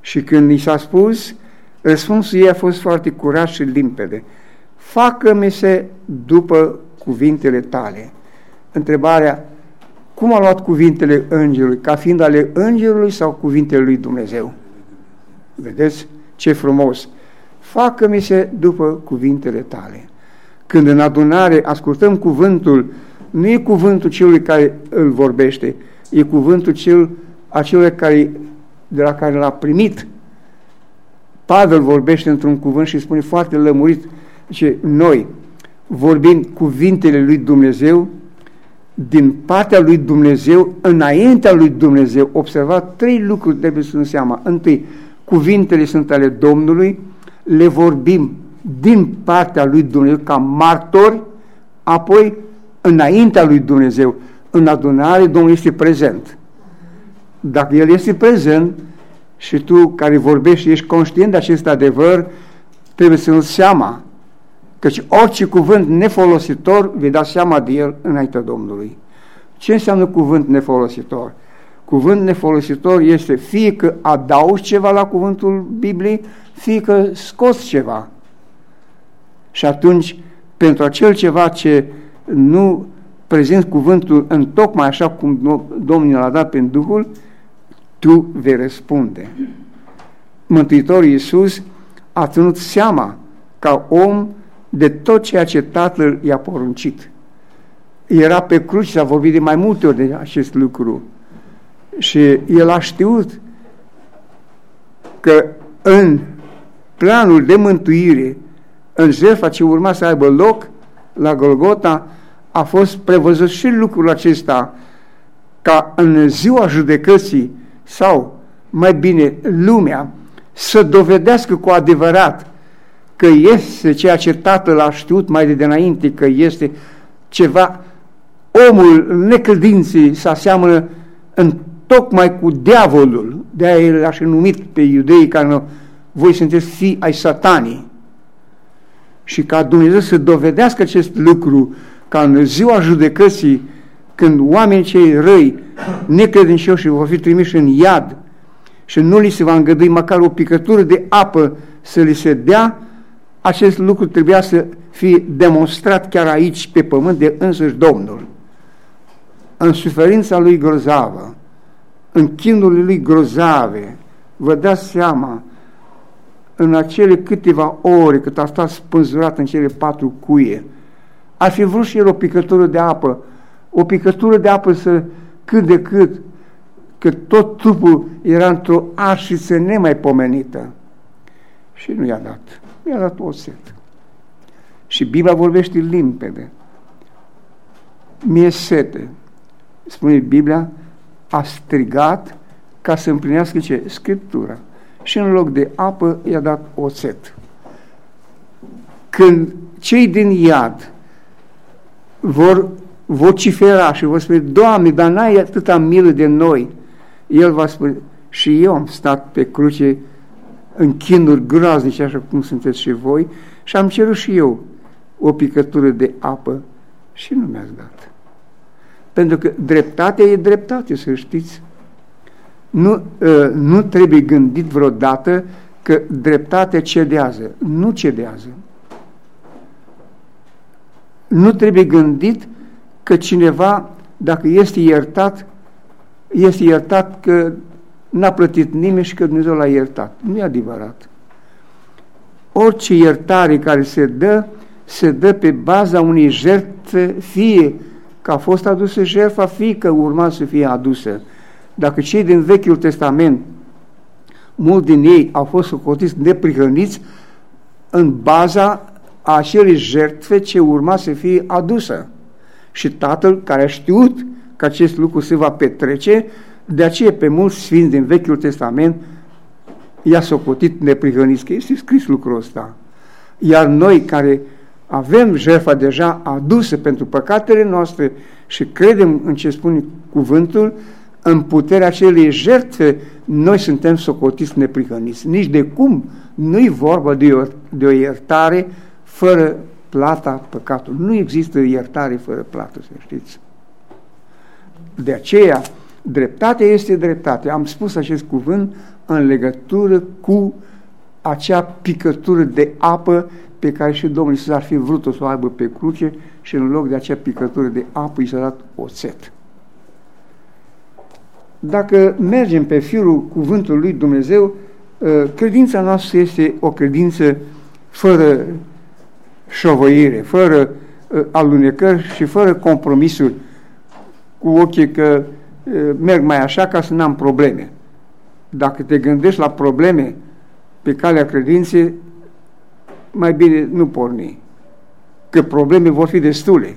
Și când i s-a spus, răspunsul ei a fost foarte curat și limpede. Facă-mi se după cuvintele tale. Întrebarea, cum a luat cuvintele îngerului? Ca fiind ale îngerului sau cuvintele lui Dumnezeu? Vedeți ce frumos! Facă-mi se după cuvintele tale. Când în adunare ascultăm cuvântul, nu e cuvântul celui care îl vorbește, e cuvântul cel, acelui care, de la care l-a primit. Pavel vorbește într-un cuvânt și spune foarte lămurit, ce noi vorbim cuvintele lui Dumnezeu din partea lui Dumnezeu, înaintea lui Dumnezeu. Observați trei lucruri trebuie să ne seama. Întâi, cuvintele sunt ale Domnului, le vorbim din partea lui Dumnezeu ca martori, apoi înaintea lui Dumnezeu, în adunare, Domnul este prezent. Dacă El este prezent și tu care vorbești ești conștient de acest adevăr, trebuie să-l seama Căci orice cuvânt nefolositor vei da seama de el înaintea Domnului. Ce înseamnă cuvânt nefolositor? Cuvânt nefolositor este fie că adaugi ceva la cuvântul Bibliei, fie că scoți ceva. Și atunci, pentru acel ceva ce nu prezint cuvântul în tocmai așa cum Domnul l-a dat prin Duhul, tu vei răspunde. Mântuitorul Iisus a ținut seama ca om de tot ceea ce Tatăl i-a poruncit. Era pe cruce, s-a vorbit de mai multe ori de acest lucru. Și el a știut că în planul de mântuire, în jertfa ce urma să aibă loc la Golgota, a fost prevăzut și lucrul acesta ca în ziua judecății sau, mai bine, lumea să dovedească cu adevărat că este ceea ce Tatăl a știut mai de dinainte, că este ceva, omul necredinței să aseamănă în tocmai cu diavolul, de-aia el a numit pe iudei ca nu, voi sunteți fii ai satanii. Și ca Dumnezeu să dovedească acest lucru, ca în ziua judecății, când oamenii cei răi, necredincioși, vor fi trimiși în iad și nu li se va îngădui măcar o picătură de apă să li se dea, acest lucru trebuia să fie demonstrat chiar aici, pe pământ, de însuși Domnul. În suferința lui grozavă, în chinurile lui grozave, vă dați seama, în acele câteva ore cât a stat spânzurat în cele patru cuie, ar fi vrut și el o picătură de apă, o picătură de apă să cât de cât, că tot trupul era într-o arșiță nemaipomenită. Și nu i-a dat mi-a dat o set. Și Biblia vorbește limpede. Mie sete. Spune Biblia, a strigat ca să împlinească ce? Scriptura. Și în loc de apă i-a dat oțet. Când cei din iad vor vocifera și vor spune, Doamne, dar n-ai atâta milă de noi, El va spune, și eu am stat pe cruce în chinuri groaznice, așa cum sunteți și voi, și am cerut și eu o picătură de apă și nu mi-ați dat. Pentru că dreptatea e dreptate, să știți. Nu, ă, nu trebuie gândit vreodată că dreptatea cedează. Nu cedează. Nu trebuie gândit că cineva, dacă este iertat, este iertat că n-a plătit nimeni și că Dumnezeu l-a iertat. Nu e adevărat. Orice iertare care se dă, se dă pe baza unei jertfe, fie că a fost adusă jertfa, fie că urma să fie adusă. Dacă cei din Vechiul Testament, mulți din ei au fost socotiți neprihăniți în baza acelei jertfe ce urma să fie adusă. Și tatăl care a știut că acest lucru se va petrece, De aceea pe mulți sfinți din Vechiul Testament i-a socotit neprihăniți, că este scris lucrul ăsta. Iar noi care avem jertfa deja adusă pentru păcatele noastre și credem în ce spune cuvântul, în puterea acelei jertfe, noi suntem socotiți neprihăniți. Nici de cum nu-i vorba de o, de o iertare fără plata păcatului. Nu există iertare fără plată, să știți. De aceea, dreptatea este dreptate. Am spus acest cuvânt în legătură cu acea picătură de apă pe care și Domnul Iisus ar fi vrut-o să o aibă pe cruce și în loc de acea picătură de apă i s-a dat oțet. Dacă mergem pe firul cuvântului lui Dumnezeu, ă, credința noastră este o credință fără șovăire, fără ă, alunecări și fără compromisuri cu ochii că ă, merg mai așa ca să n-am probleme. Dacă te gândești la probleme pe calea credinței, mai bine nu porni, că probleme vor fi destule.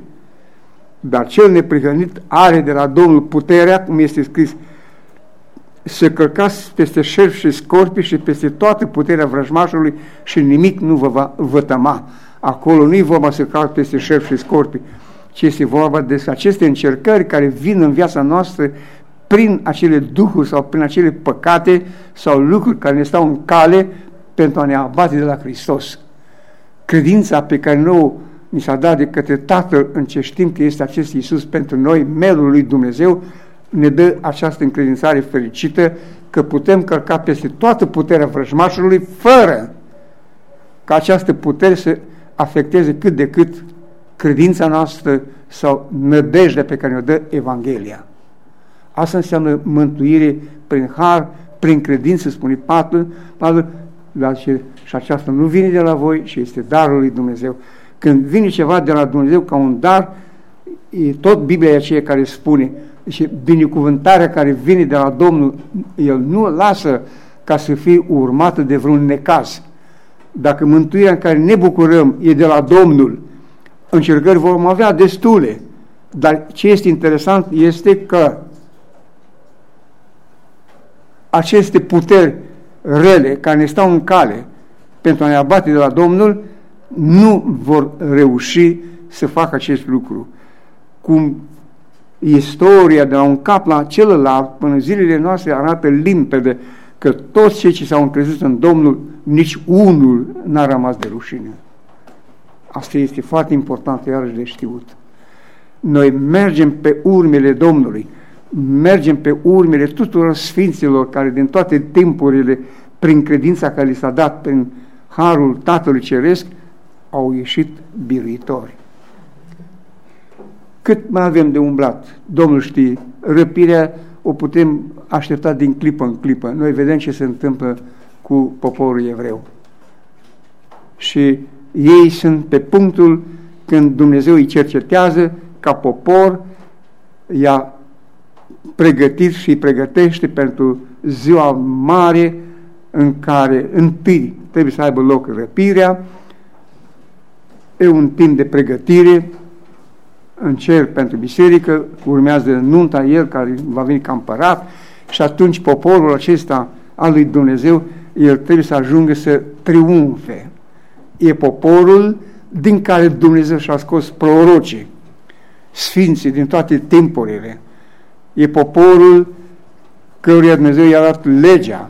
Dar cel neprihănit are de la Domnul puterea, cum este scris, să călcați peste șerpi și scorpi și peste toată puterea vrăjmașului și nimic nu vă va vătăma. Acolo nu-i vorba să calc peste șerpi și scorpi, ci este vorba despre aceste încercări care vin în viața noastră prin acele duhuri sau prin acele păcate sau lucruri care ne stau în cale pentru a ne abate de la Hristos. Credința pe care nu mi s-a dat de către Tatăl în ce știm că este acest Iisus pentru noi, melul lui Dumnezeu, ne dă această încredințare fericită că putem călca peste toată puterea vrăjmașului fără ca această putere să afecteze cât de cât credința noastră sau nădejdea pe care ne-o dă Evanghelia. Asta înseamnă mântuire prin har, prin credință, spune Pavel, Pavel dar și, și aceasta nu vine de la voi și este darul lui Dumnezeu. Când vine ceva de la Dumnezeu ca un dar, e tot Biblia e aceea care spune și binecuvântarea care vine de la Domnul, El nu lasă ca să fie urmată de vreun necaz. Dacă mântuirea în care ne bucurăm e de la Domnul, încercări vom avea destule. Dar ce este interesant este că aceste puteri rele care ne stau în cale pentru a ne abate de la Domnul, nu vor reuși să facă acest lucru. Cum istoria de la un cap la celălalt, până zilele noastre, arată limpede că toți cei ce s-au încrezut în Domnul, nici unul n-a rămas de rușine. Asta este foarte important, iarăși de știut. Noi mergem pe urmele Domnului, mergem pe urmele tuturor sfinților care din toate timpurile, prin credința care li s-a dat, prin harul Tatălui Ceresc, au ieșit biruitori. Cât mai avem de umblat, Domnul știe, răpirea o putem aștepta din clipă în clipă. Noi vedem ce se întâmplă cu poporul evreu. Și ei sunt pe punctul când Dumnezeu îi cercetează ca popor, i-a pregătit și îi pregătește pentru ziua mare în care întâi trebuie să aibă loc răpirea, e un timp de pregătire, în cer pentru biserică, urmează nunta el care va veni ca împărat și atunci poporul acesta al lui Dumnezeu, el trebuie să ajungă să triumfe. E poporul din care Dumnezeu și-a scos prorocii, sfinții din toate timpurile. E poporul căruia Dumnezeu i-a dat legea.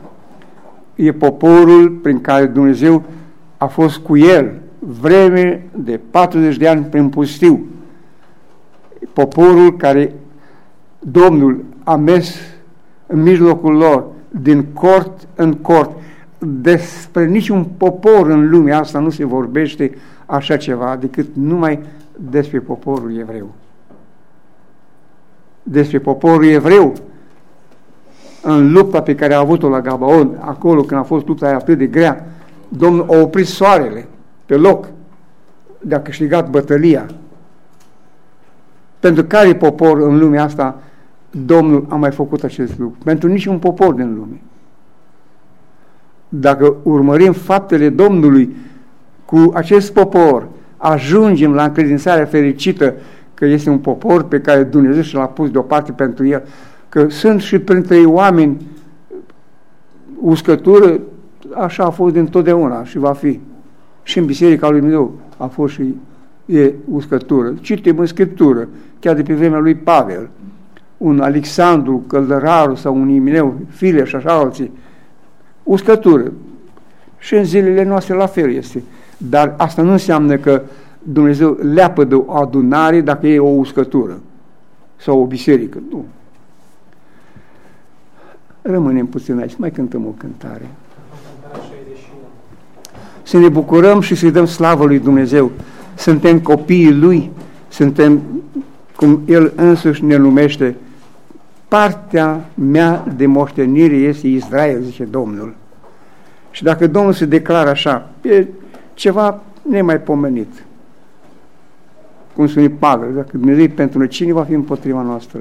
E poporul prin care Dumnezeu a fost cu el vreme de 40 de ani prin pustiu poporul care Domnul a mers în mijlocul lor, din cort în cort. Despre niciun popor în lumea asta nu se vorbește așa ceva, decât numai despre poporul evreu. Despre poporul evreu, în lupta pe care a avut-o la Gabaon, acolo când a fost lupta aia atât de grea, Domnul a oprit soarele pe loc de a câștigat bătălia pentru care popor în lumea asta Domnul a mai făcut acest lucru? Pentru niciun popor din lume. Dacă urmărim faptele Domnului cu acest popor, ajungem la încredințarea fericită că este un popor pe care Dumnezeu și l-a pus deoparte pentru el, că sunt și printre ei oameni uscătură, așa a fost dintotdeauna și va fi. Și în Biserica lui Dumnezeu a fost și e uscătură. Citim în Scriptură, chiar de pe vremea lui Pavel, un Alexandru Căldăraru sau un Imineu, File și așa alții, uscătură. Și în zilele noastre la fel este. Dar asta nu înseamnă că Dumnezeu leapă de o adunare dacă e o uscătură sau o biserică. Nu. Rămânem puțin aici, mai cântăm o cântare. Să ne bucurăm și să-i dăm slavă lui Dumnezeu. Suntem copiii Lui, suntem, cum El însuși ne numește, partea mea de moștenire este Israel, zice Domnul. Și dacă Domnul se declară așa, e ceva nemaipomenit. Cum spune Pavel, dacă Dumnezeu pentru noi, cine va fi împotriva noastră?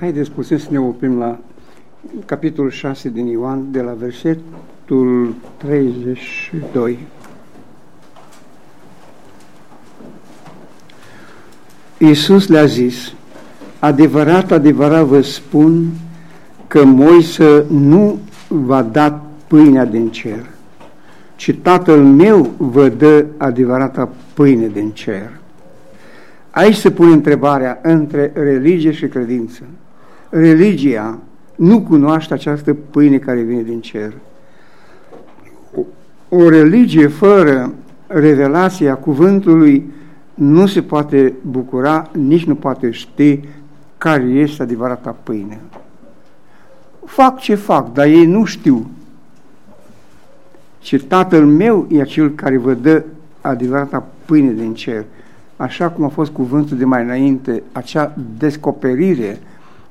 Haideți puțin să ne oprim la capitolul 6 din Ioan, de la versetul 32. Iisus le-a zis, adevărat, adevărat vă spun că Moise nu v-a dat pâinea din cer, ci Tatăl meu vă dă adevărata pâine din cer. Aici se pune întrebarea între religie și credință religia nu cunoaște această pâine care vine din cer. O, o religie fără revelația cuvântului nu se poate bucura, nici nu poate ști care este adevărata pâine. Fac ce fac, dar ei nu știu. Și Tatăl meu e acel care vă dă adevărata pâine din cer. Așa cum a fost cuvântul de mai înainte, acea descoperire,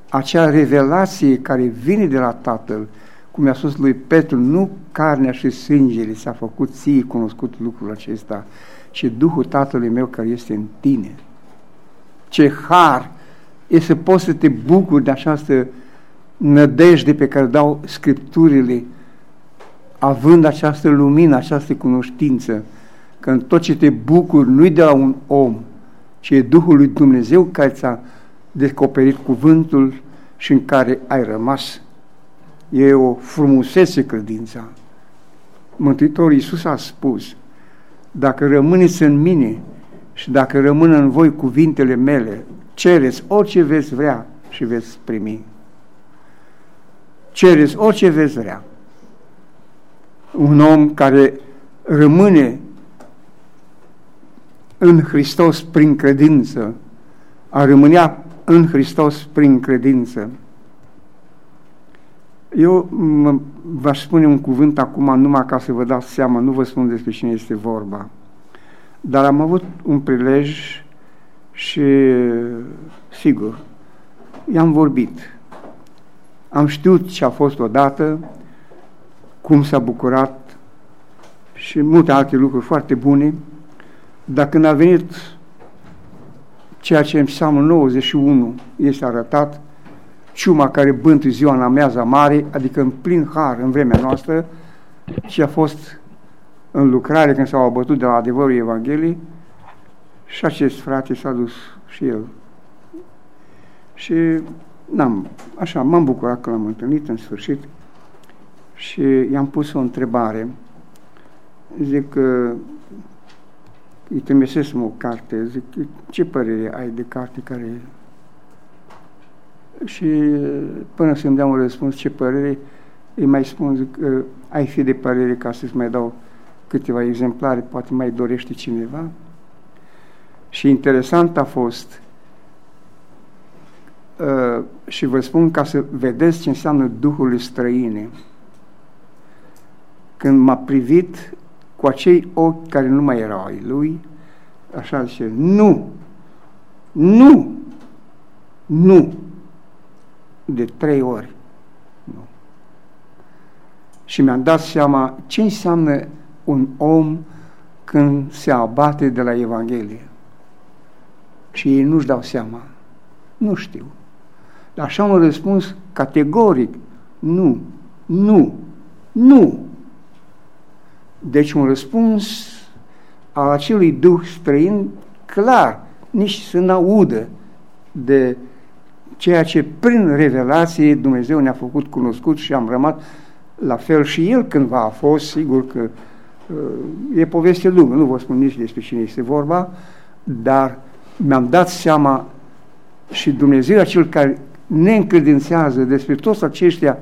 acea revelație care vine de la Tatăl, cum i-a spus lui Petru, nu carnea și sângele s-a făcut ție cunoscut lucrul acesta, ci Duhul Tatălui meu care este în tine. Ce har e să poți să te bucuri de această nădejde pe care dau Scripturile, având această lumină, această cunoștință, că în tot ce te bucuri nu-i de la un om, ci e Duhul lui Dumnezeu care ți-a descoperit cuvântul și în care ai rămas. E o frumusețe credința. Mântuitorul Iisus a spus, dacă rămâneți în mine și dacă rămân în voi cuvintele mele, cereți orice veți vrea și veți primi. Cereți orice veți vrea. Un om care rămâne în Hristos prin credință, a rămânea în Hristos prin credință. Eu v-aș spune un cuvânt acum numai ca să vă dați seama, nu vă spun despre cine este vorba. Dar am avut un prilej și, sigur, i-am vorbit. Am știut ce a fost odată, cum s-a bucurat și multe alte lucruri foarte bune, dar când a venit ceea ce în Psalmul 91 este arătat, ciuma care bântă ziua în ameaza mare, adică în plin har în vremea noastră, și a fost în lucrare când s-au abătut de la adevărul Evangheliei și acest frate s-a dus și el. Și n-am, așa, m-am bucurat că l-am întâlnit în sfârșit și i-am pus o întrebare. Zic că îi trimisesem o carte, zic, ce părere ai de carte care... Și până să-mi dea un răspuns ce părere, îi mai spun, zic, ai fi de părere ca să-ți mai dau câteva exemplare, poate mai dorește cineva. Și interesant a fost uh, și vă spun ca să vedeți ce înseamnă Duhul străine. Când m-a privit cu acei ochi care nu mai erau ai lui, așa zice, nu, nu, nu, de trei ori, nu. Și mi-am dat seama ce înseamnă un om când se abate de la Evanghelie. Și ei nu-și dau seama. Nu știu. Dar așa un răspuns categoric. Nu, nu, nu. Deci un răspuns al acelui duh străin clar, nici să n-audă de ceea ce prin revelație Dumnezeu ne-a făcut cunoscut și am rămas la fel și el cândva a fost, sigur că uh, e poveste lungă, nu vă spun nici despre cine este vorba, dar mi-am dat seama și Dumnezeu acel care ne încredințează despre toți aceștia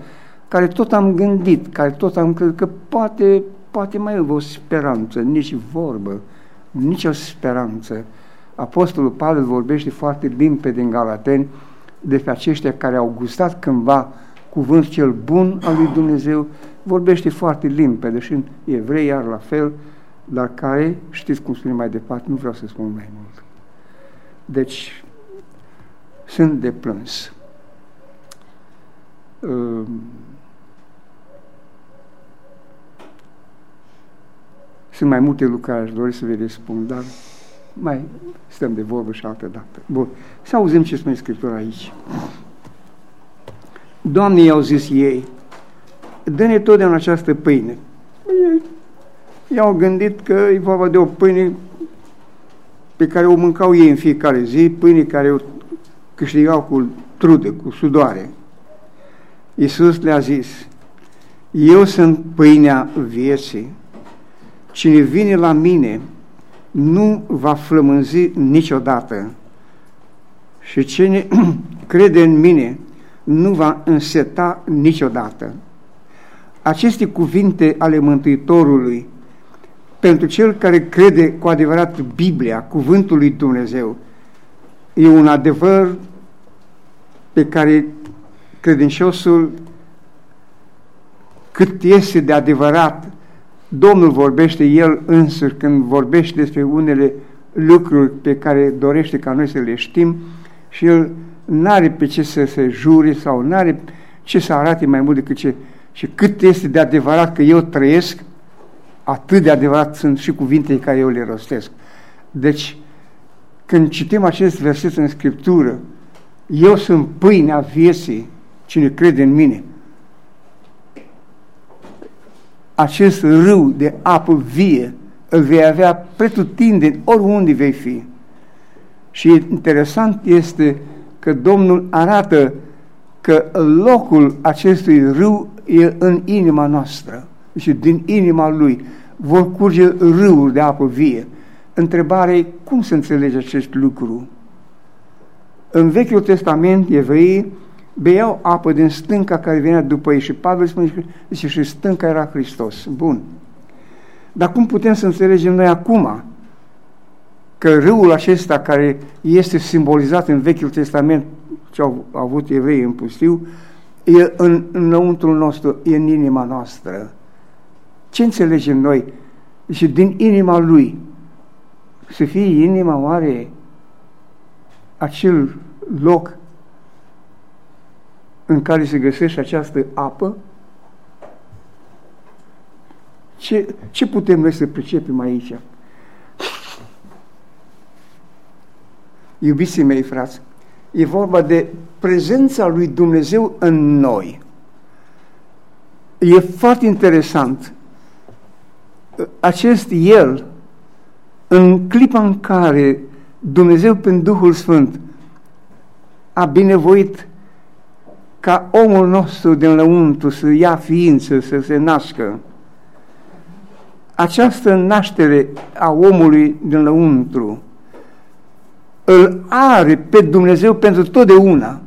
care tot am gândit, care tot am crezut că poate, poate mai e o speranță, nici vorbă, nici o speranță. Apostolul Pavel vorbește foarte limpede în Galateni despre aceștia care au gustat cândva cuvânt cel bun al lui Dumnezeu, vorbește foarte limpede și în evrei iar la fel, dar care, știți cum spune mai departe, nu vreau să spun mai mult. Deci, sunt de plâns. Uh, sunt mai multe lucruri, aș dori să vi le spun, dar mai stăm de vorbă și altă dată. Bun. Să auzim ce spune Scriptura aici. Doamne, i-au zis ei, dă-ne totdeauna această pâine. Ei i-au gândit că e vorba de o pâine pe care o mâncau ei în fiecare zi, pâine care o câștigau cu trudă, cu sudoare. Iisus le-a zis, eu sunt pâinea vieții. Cine vine la mine nu va flămânzi niciodată și cine crede în mine nu va înseta niciodată. Aceste cuvinte ale Mântuitorului pentru cel care crede cu adevărat Biblia, cuvântul lui Dumnezeu, e un adevăr pe care credinciosul cât este de adevărat, Domnul vorbește El însuși când vorbește despre unele lucruri pe care dorește ca noi să le știm și El n-are pe ce să se jure sau n-are ce să arate mai mult decât ce și cât este de adevărat că eu trăiesc, atât de adevărat sunt și cuvintele care eu le rostesc. Deci, când citim acest verset în Scriptură, eu sunt pâinea vieții, cine crede în mine. Acest râu de apă vie îl vei avea pretutindeni oriunde vei fi. Și interesant este că Domnul arată că locul acestui râu e în inima noastră și din inima Lui vor curge râuri de apă vie. Întrebarea e cum să înțelege acest lucru? În Vechiul Testament, evreii beau apă din stânca care venea după ei și Pavel spune zice, și stânca era Hristos. Bun. Dar cum putem să înțelegem noi acum că râul acesta care este simbolizat în Vechiul Testament, ce au avut evrei în pustiu, e în, înăuntru nostru, e în inima noastră. Ce înțelegem noi? Și din inima lui, să fie inima oare acel loc în care se găsește această apă? Ce, ce putem noi să pricepem aici? Iubiții mei, frați, e vorba de prezența lui Dumnezeu în noi. E foarte interesant. Acest El, în clipa în care Dumnezeu prin Duhul Sfânt a binevoit ca omul nostru din lăuntru să ia ființă, să se nască. Această naștere a omului din lăuntru îl are pe Dumnezeu pentru totdeauna,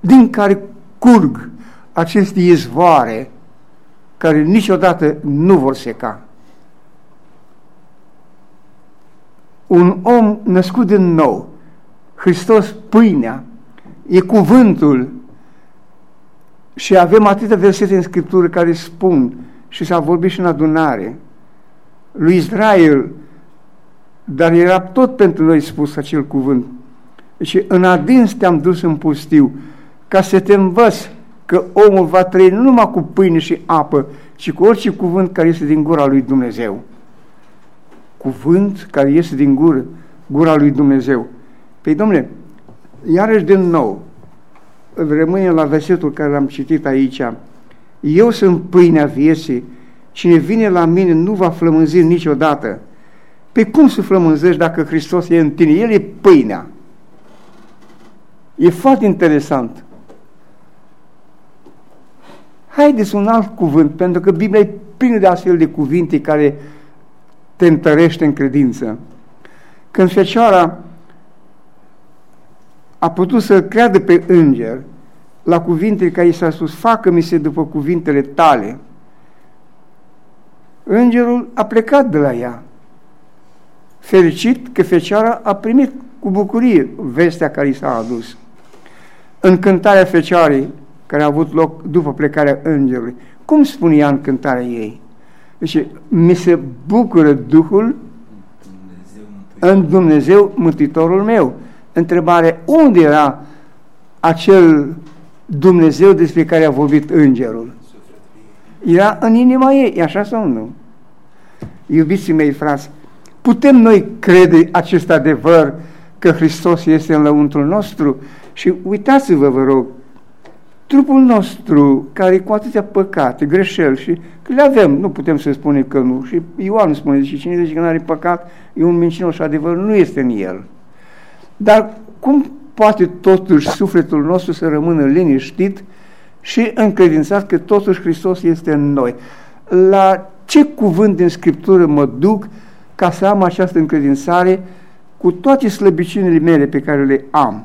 din care curg aceste izvoare care niciodată nu vor seca. Un om născut din nou, Hristos pâinea, e cuvântul și avem atâtea versete în Scriptură care spun și s-a vorbit și în adunare lui Israel dar era tot pentru noi spus acel cuvânt. Și în adins te-am dus în pustiu, ca să te învăț că omul va trăi nu numai cu pâine și apă, ci cu orice cuvânt care este din gura lui Dumnezeu. Cuvânt care este din gură, gura lui Dumnezeu. Păi, domnule, iarăși din nou, rămâne la versetul care l-am citit aici. Eu sunt pâinea vieții, cine vine la mine nu va flămânzi niciodată. Pe cum să flămânzești dacă Hristos e în tine? El e pâinea. E foarte interesant. Haideți un alt cuvânt, pentru că Biblia e plină de astfel de cuvinte care te întărește în credință. Când Fecioara a putut să creadă pe înger la cuvintele care i s-a spus, facă-mi se după cuvintele tale, îngerul a plecat de la ea fericit că Fecioara a primit cu bucurie vestea care i s-a adus. În cântarea Fecioarei, care a avut loc după plecarea îngerului, cum spune ea în cântarea ei? Deci, mi se bucură Duhul Dumnezeu în Dumnezeu Mântuitorul meu. Întrebare, unde era acel Dumnezeu despre care a vorbit îngerul? Era în inima ei, e așa sau nu? Iubiții mei, frați, Putem noi crede acest adevăr că Hristos este în lăuntrul nostru? Și uitați-vă, vă rog, trupul nostru, care cu atâtea păcate, greșeli și că le avem, nu putem să spunem că nu. Și Ioan spune, și cine zice că nu are păcat, e un mincinos și adevărul nu este în el. Dar cum poate totuși sufletul nostru să rămână liniștit și încredințat că totuși Hristos este în noi? La ce cuvânt din Scriptură mă duc ca să am această încredințare cu toate slăbiciunile mele pe care le am,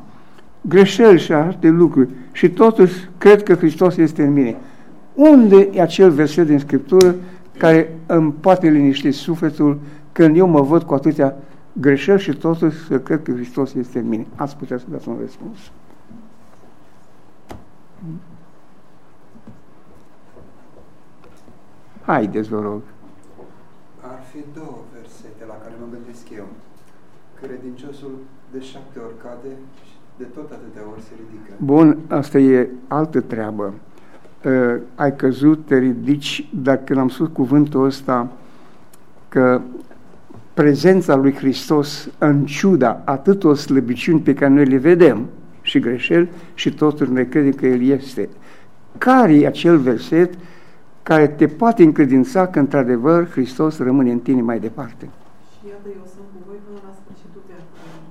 greșeli și alte lucruri, și totuși cred că Hristos este în mine. Unde e acel verset din Scriptură care îmi poate liniști sufletul când eu mă văd cu atâtea greșeli și totuși să cred că Hristos este în mine. Ați putea să dați un răspuns. Haideți, vă rog. Ar fi două versete la care mă gândesc eu. Credinciosul de șapte ori cade și de tot atâtea ori se ridică. Bun, asta e altă treabă. Uh, ai căzut, te ridici, dar când am spus cuvântul ăsta, că prezența lui Hristos, în ciuda atâtor slăbiciuni pe care noi le vedem și greșeli, și totuși noi credem că El este. Care e acel verset care te poate încredința că într-adevăr Hristos rămâne în tine mai departe? Și iată, eu sunt cu voi până la sfârșitul veacului.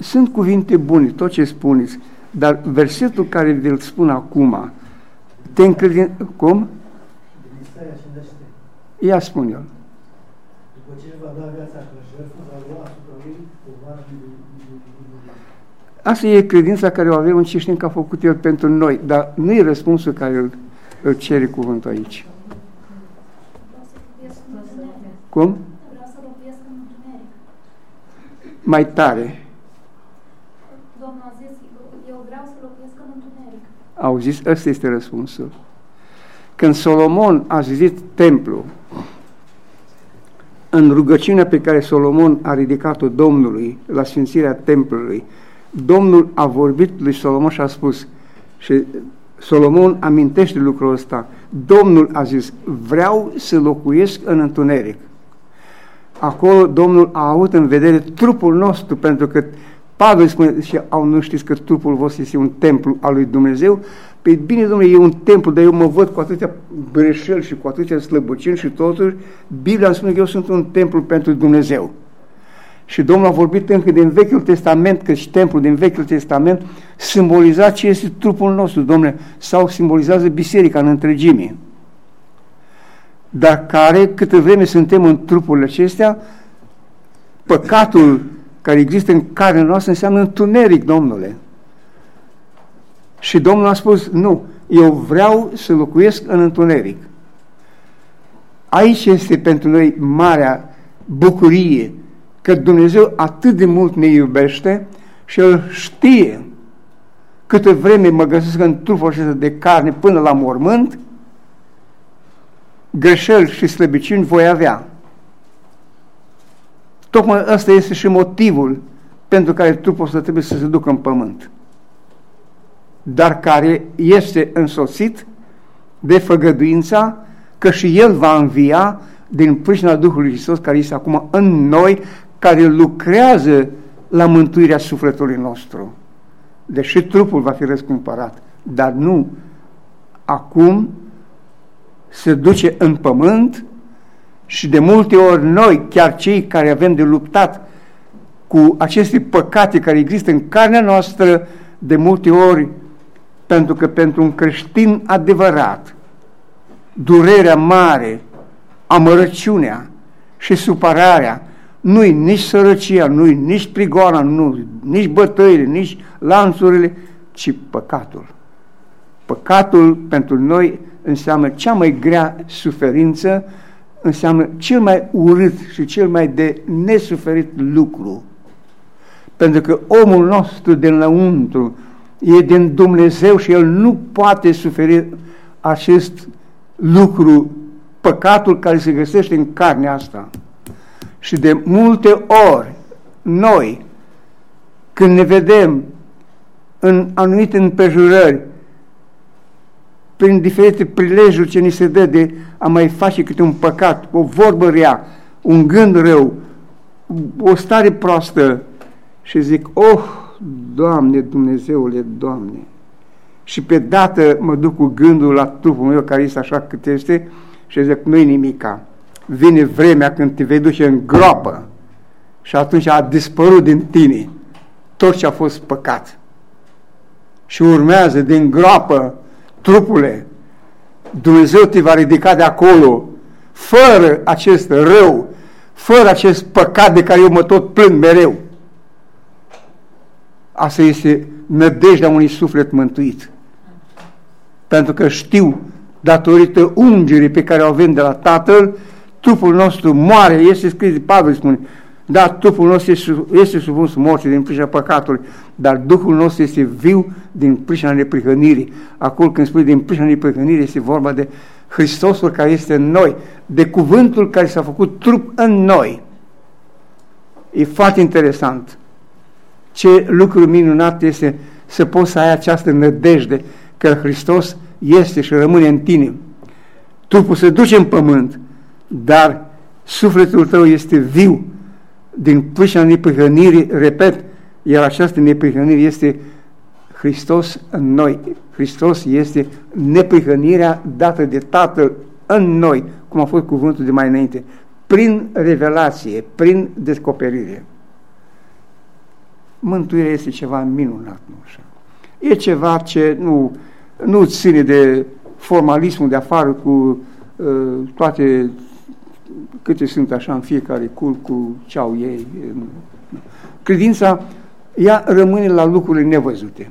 Sunt cuvinte bune, tot ce spuneți, dar versetul care vi-l spun acum, te încredin... Cum? Ia spun eu. După ce va da viața ca jertfă, va lua asupra lui povara Asta e credința care o avem în ce știm că a făcut El pentru noi, dar nu e răspunsul care îl, îl cere cuvântul aici. Cum? Mai tare. Domnul a zis, eu vreau să locuiesc în întuneric. Auziți? Ăsta este răspunsul. Când Solomon a zidit templu, în rugăciunea pe care Solomon a ridicat-o Domnului la sfințirea templului, Domnul a vorbit lui Solomon și a spus, și Solomon amintește lucrul ăsta, Domnul a zis, vreau să locuiesc în întuneric. Acolo Domnul a avut în vedere trupul nostru, pentru că Pavel spune, și au nu știți că trupul vostru este un templu al lui Dumnezeu, Păi bine, domnule, e un templu, dar eu mă văd cu atâtea greșeli și cu atâtea slăbăcini și totuși Biblia îmi spune că eu sunt un templu pentru Dumnezeu. Și Domnul a vorbit încă din Vechiul Testament, că și templul din Vechiul Testament simboliza ce este trupul nostru, domnule, sau simbolizează biserica în întregime. Dar care, câtă vreme suntem în trupurile acestea, păcatul care există în carnea noastră înseamnă întuneric, domnule. Și Domnul a spus, nu, eu vreau să locuiesc în întuneric. Aici este pentru noi marea bucurie că Dumnezeu atât de mult ne iubește și El știe câtă vreme mă găsesc în trupul acesta de carne până la mormânt, greșeli și slăbiciuni voi avea. Tocmai ăsta este și motivul pentru care trupul ăsta trebuie să se ducă în pământ dar care este însoțit de făgăduința că și El va învia din pricina Duhului Hristos care este acum în noi, care lucrează la mântuirea sufletului nostru. Deși trupul va fi răscumpărat, dar nu acum se duce în pământ și de multe ori noi, chiar cei care avem de luptat cu aceste păcate care există în carnea noastră, de multe ori pentru că pentru un creștin adevărat, durerea mare, amărăciunea și supărarea nu-i nici sărăcia, nu-i nici prigoana, nu, nici bătăile, nici lanțurile, ci păcatul. Păcatul pentru noi înseamnă cea mai grea suferință, înseamnă cel mai urât și cel mai de nesuferit lucru. Pentru că omul nostru de lăuntru e din Dumnezeu și El nu poate suferi acest lucru, păcatul care se găsește în carnea asta. Și de multe ori, noi, când ne vedem în anumite împrejurări, prin diferite prilejuri ce ni se dă de a mai face câte un păcat, o vorbă rea, un gând rău, o stare proastă și zic, oh, Doamne, Dumnezeule, Doamne. Și pe dată mă duc cu gândul la trupul meu care este așa cât este și zic, nu-i nimica. Vine vremea când te vei duce în groapă și atunci a dispărut din tine tot ce a fost păcat. Și urmează din groapă trupule. Dumnezeu te va ridica de acolo fără acest rău, fără acest păcat de care eu mă tot plâng mereu. Asta este nădejdea unui suflet mântuit. Pentru că știu datorită ungerii pe care o avem de la Tatăl, trupul nostru moare, este scris, Pavel spune, da, trupul nostru este, este supus morții din pricina păcatului, dar Duhul nostru este viu din pricina neprihănirii. Acolo când spune din pricina neprihănirii este vorba de Hristosul care este în noi, de cuvântul care s-a făcut trup în noi. E foarte interesant. Ce lucru minunat este să poți să ai această nădejde că Hristos este și rămâne în tine. Trupul se duce în pământ, dar sufletul tău este viu din pricina neprihănirii, repet, iar această neprihănire este Hristos în noi. Hristos este neprihănirea dată de Tatăl în noi, cum a fost cuvântul de mai înainte, prin revelație, prin descoperire. Mântuirea este ceva minunat, nu așa? E ceva ce nu, nu ține de formalismul de afară cu uh, toate câte sunt așa în fiecare cul cu ce au ei. Credința, ea rămâne la lucrurile nevăzute.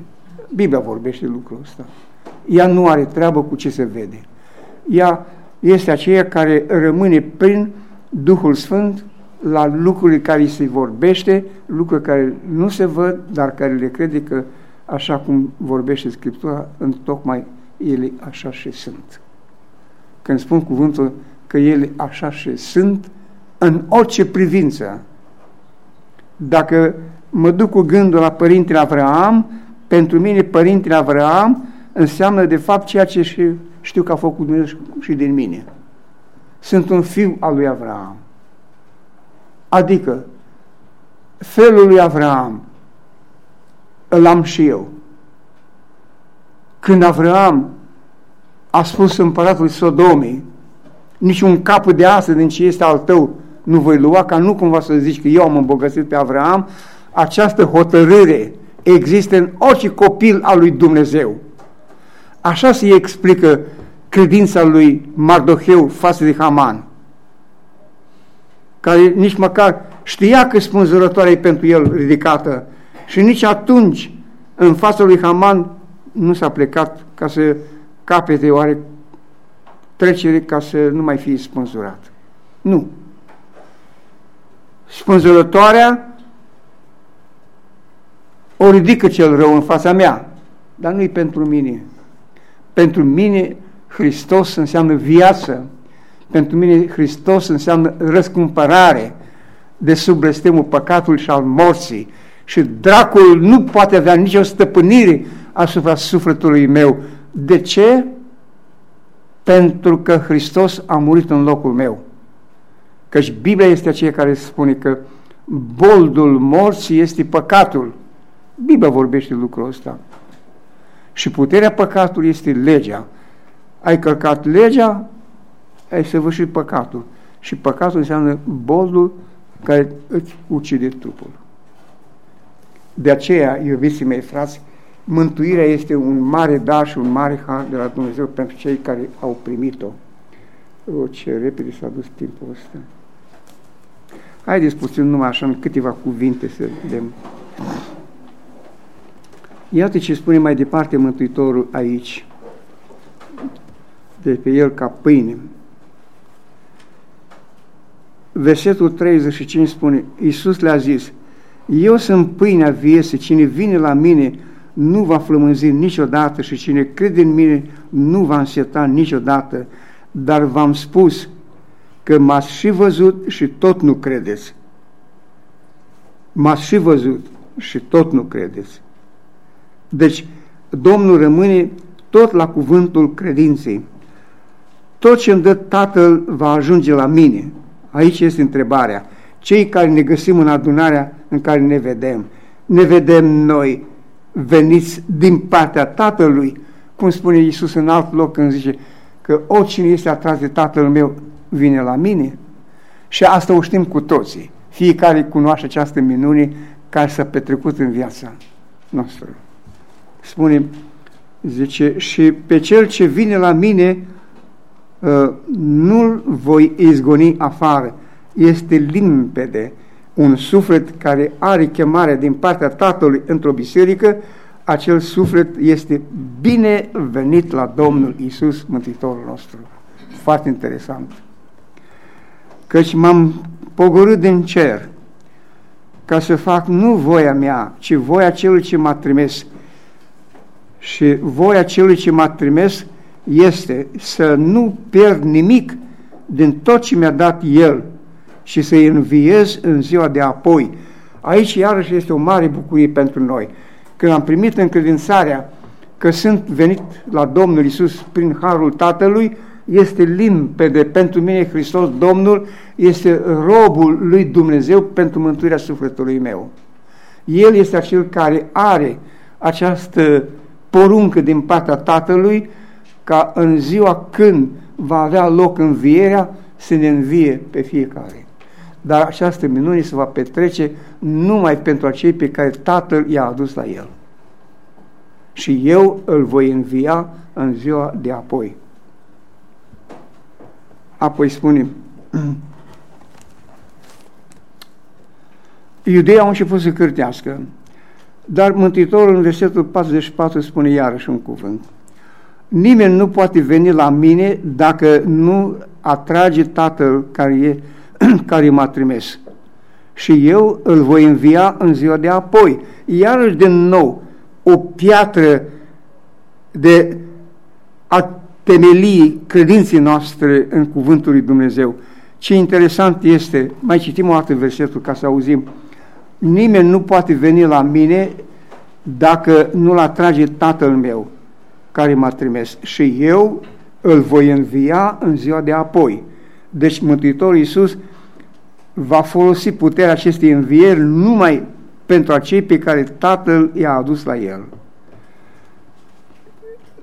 Biblia vorbește lucrul ăsta. Ea nu are treabă cu ce se vede. Ea este aceea care rămâne prin Duhul Sfânt la lucrurile care îi se vorbește, lucruri care nu se văd, dar care le crede că, așa cum vorbește Scriptura, în tocmai ele așa și sunt. Când spun cuvântul că ele așa și sunt, în orice privință. Dacă mă duc cu gândul la Părintele Avraam, pentru mine Părintele Avraam înseamnă de fapt ceea ce știu că a făcut Dumnezeu și din mine. Sunt un fiu al lui Avraam. Adică, felul lui Avraam îl am și eu. Când Avraam a spus împăratului Sodomii, niciun cap de asă din ce este al tău nu voi lua, ca nu cumva să zici că eu am îmbogățit pe Avraam, această hotărâre există în orice copil al lui Dumnezeu. Așa se explică credința lui Mardoheu față de Haman, care nici măcar știa că spânzurătoarea e pentru el ridicată și nici atunci în fața lui Haman nu s-a plecat ca să capete oare trecere ca să nu mai fie spânzurat. Nu. Spânzurătoarea o ridică cel rău în fața mea, dar nu-i pentru mine. Pentru mine Hristos înseamnă viață, pentru mine Hristos înseamnă răscumpărare de sub blestemul păcatului și al morții și dracul nu poate avea nicio stăpânire asupra sufletului meu. De ce? Pentru că Hristos a murit în locul meu. Căci Biblia este aceea care spune că boldul morții este păcatul. Biblia vorbește lucrul ăsta. Și puterea păcatului este legea. Ai călcat legea, ai săvârșit păcatul. Și păcatul înseamnă boldul care îți ucide trupul. De aceea, iubiții mei frați, mântuirea este un mare dar și un mare har de la Dumnezeu pentru cei care au primit-o. O, ce repede s-a dus timpul ăsta. Haideți puțin numai așa în câteva cuvinte să vedem. Iată ce spune mai departe Mântuitorul aici, de pe el ca pâine. Versetul 35 spune, Iisus le-a zis, Eu sunt pâinea vieții, cine vine la mine nu va flămânzi niciodată și cine crede în mine nu va înseta niciodată, dar v-am spus că m-ați și văzut și tot nu credeți. M-ați și văzut și tot nu credeți. Deci, Domnul rămâne tot la cuvântul credinței. Tot ce îmi dă Tatăl va ajunge la mine. Aici este întrebarea. Cei care ne găsim în adunarea în care ne vedem, ne vedem noi, veniți din partea Tatălui, cum spune Iisus în alt loc când zice că oricine este atras de Tatăl meu vine la mine. Și asta o știm cu toții. Fiecare cunoaște această minune care s-a petrecut în viața noastră. Spune, zice, și pe cel ce vine la mine uh, nu-l voi izgoni afară. Este limpede un suflet care are chemarea din partea Tatălui într-o biserică, acel suflet este bine venit la Domnul Isus, Mântuitorul nostru. Foarte interesant. Căci m-am pogorât din cer ca să fac nu voia mea, ci voia celui ce m-a trimis. Și voia celui ce m-a trimis este să nu pierd nimic din tot ce mi-a dat El și să-i înviez în ziua de apoi. Aici iarăși este o mare bucurie pentru noi. Când am primit încredințarea că sunt venit la Domnul Isus prin Harul Tatălui, este limpede pentru mine Hristos Domnul, este robul lui Dumnezeu pentru mântuirea sufletului meu. El este acel care are această poruncă din partea Tatălui ca în ziua când va avea loc învierea să ne învie pe fiecare. Dar această minune se va petrece numai pentru acei pe care Tatăl i-a adus la el. Și eu îl voi învia în ziua de apoi. Apoi spunem, Iudeii au început să cârtească, dar Mântuitorul în versetul 44 spune iarăși un cuvânt. Nimeni nu poate veni la mine dacă nu atrage Tatăl care, e, care m-a trimis. Și eu îl voi învia în ziua de apoi. Iarăși din nou, o piatră de a temelii credinței noastre în cuvântul lui Dumnezeu. Ce interesant este, mai citim o dată versetul ca să auzim, nimeni nu poate veni la mine dacă nu-l atrage Tatăl meu care m-a trimis și eu îl voi învia în ziua de apoi. Deci Mântuitorul Iisus va folosi puterea acestei învieri numai pentru acei pe care Tatăl i-a adus la el.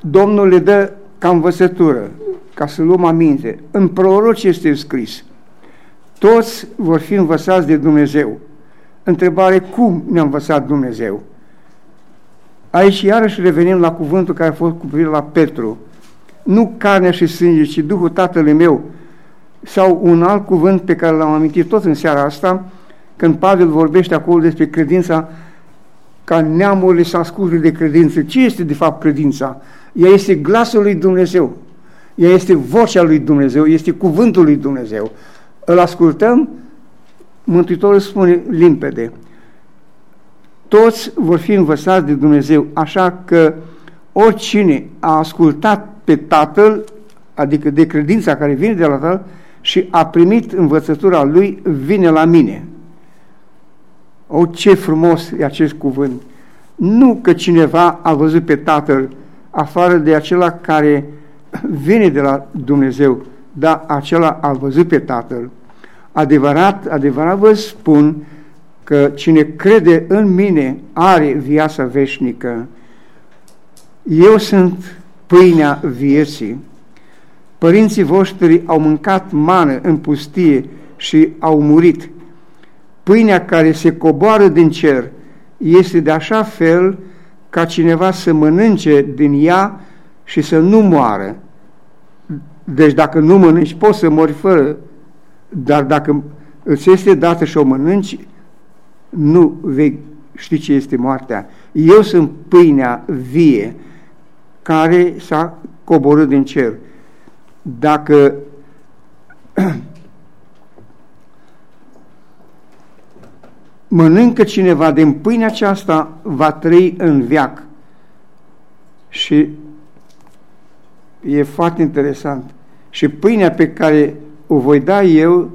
Domnul le dă ca învățătură, ca să luăm aminte. În proroci este scris, toți vor fi învățați de Dumnezeu. Întrebare, cum ne-a învățat Dumnezeu? Aici iarăși revenim la cuvântul care a fost cu privire la Petru. Nu carnea și sânge, ci Duhul Tatălui meu. Sau un alt cuvânt pe care l-am amintit tot în seara asta, când Pavel vorbește acolo despre credința ca neamurile să asculte de credință. Ce este de fapt credința? Ea este glasul lui Dumnezeu. Ea este vocea lui Dumnezeu, este cuvântul lui Dumnezeu. Îl ascultăm, Mântuitorul spune limpede, toți vor fi învățați de Dumnezeu, așa că oricine a ascultat pe Tatăl, adică de credința care vine de la Tatăl, și a primit învățătura lui, vine la mine. O, ce frumos e acest cuvânt! Nu că cineva a văzut pe Tatăl afară de acela care vine de la Dumnezeu, dar acela a văzut pe Tatăl. Adevărat, adevărat vă spun că cine crede în mine are viața veșnică. Eu sunt pâinea vieții. Părinții voștri au mâncat mană în pustie și au murit. Pâinea care se coboară din cer este de așa fel ca cineva să mănânce din ea și să nu moară. Deci dacă nu mănânci, poți să mori fără, dar dacă îți este dată și o mănânci, nu vei ști ce este moartea. Eu sunt pâinea vie care s-a coborât din cer. Dacă mănâncă cineva din pâinea aceasta, va trăi în viac. Și e foarte interesant. Și pâinea pe care o voi da eu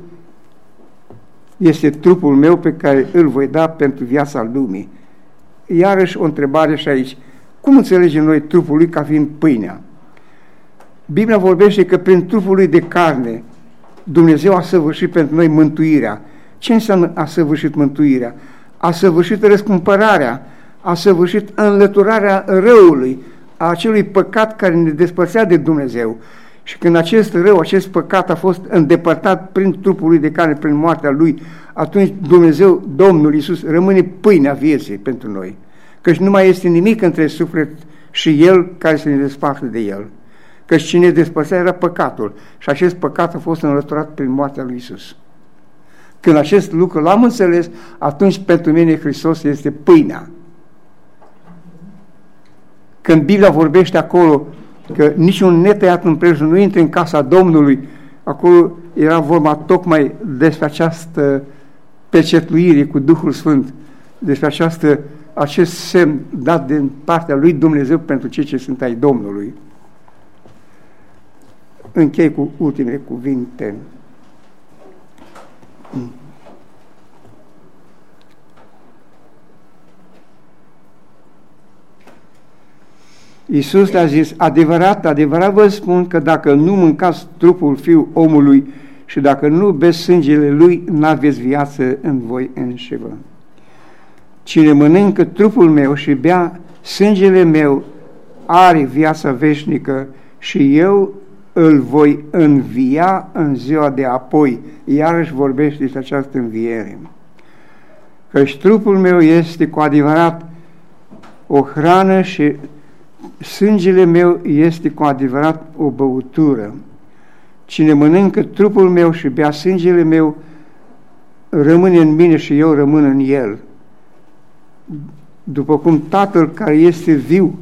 este trupul meu pe care îl voi da pentru viața lumii. Iarăși o întrebare și aici. Cum înțelegem noi trupul lui ca fiind pâinea? Biblia vorbește că prin trupul lui de carne Dumnezeu a săvârșit pentru noi mântuirea. Ce înseamnă a săvârșit mântuirea? A săvârșit răscumpărarea, a săvârșit înlăturarea răului, a acelui păcat care ne despărțea de Dumnezeu. Și când acest rău, acest păcat a fost îndepărtat prin trupul lui de carne, prin moartea lui, atunci Dumnezeu, Domnul Iisus, rămâne pâinea vieții pentru noi. Căci nu mai este nimic între suflet și El care să ne desparte de El. Căci cine despărțea era păcatul și acest păcat a fost înlăturat prin moartea lui Iisus. Când acest lucru l-am înțeles, atunci pentru mine Hristos este pâinea. când Biblia vorbește acolo că niciun netăiat în prejur nu intre în casa Domnului, acolo era vorba tocmai despre această pecetluire cu Duhul Sfânt, despre această, acest semn dat din partea lui Dumnezeu pentru cei ce sunt ai Domnului. Închei cu ultimele cuvinte. Iisus le-a zis, adevărat, adevărat vă spun că dacă nu mâncați trupul fiul omului și dacă nu beți sângele lui, n-aveți viață în voi înșivă. Cine mănâncă trupul meu și bea sângele meu, are viața veșnică și eu îl voi învia în ziua de apoi. Iarăși vorbește despre această înviere. Căci trupul meu este cu adevărat o hrană și sângele meu este cu adevărat o băutură. Cine mănâncă trupul meu și bea sângele meu, rămâne în mine și eu rămân în el. După cum Tatăl care este viu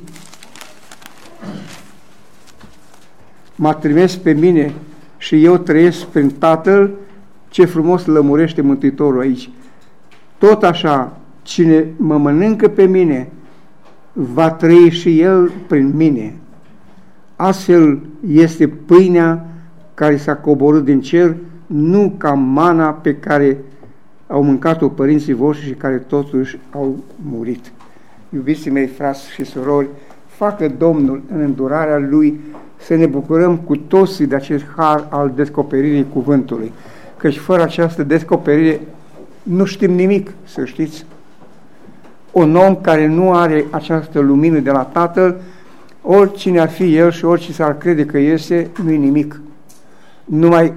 m-a trimis pe mine și eu trăiesc prin Tatăl, ce frumos lămurește Mântuitorul aici. Tot așa, cine mă mănâncă pe mine, va trăi și el prin mine. Astfel este pâinea care s-a coborât din cer, nu ca mana pe care au mâncat-o părinții voștri și care totuși au murit. Iubiții mei, frați și surori, facă Domnul în îndurarea Lui să ne bucurăm cu toții de acest har al descoperirii cuvântului. Căci fără această descoperire nu știm nimic, să știți. Un om care nu are această lumină de la Tatăl, oricine ar fi el și oricine s-ar crede că este, nu-i nimic. Numai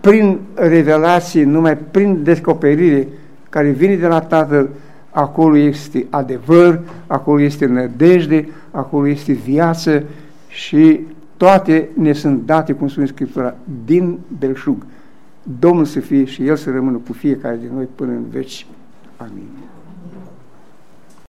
prin revelație, numai prin descoperire care vine de la Tatăl, acolo este adevăr, acolo este nădejde, acolo este viață și toate ne sunt date, cum spune Scriptura, din belșug. Domnul să fie și El să rămână cu fiecare din noi până în veci. Amin.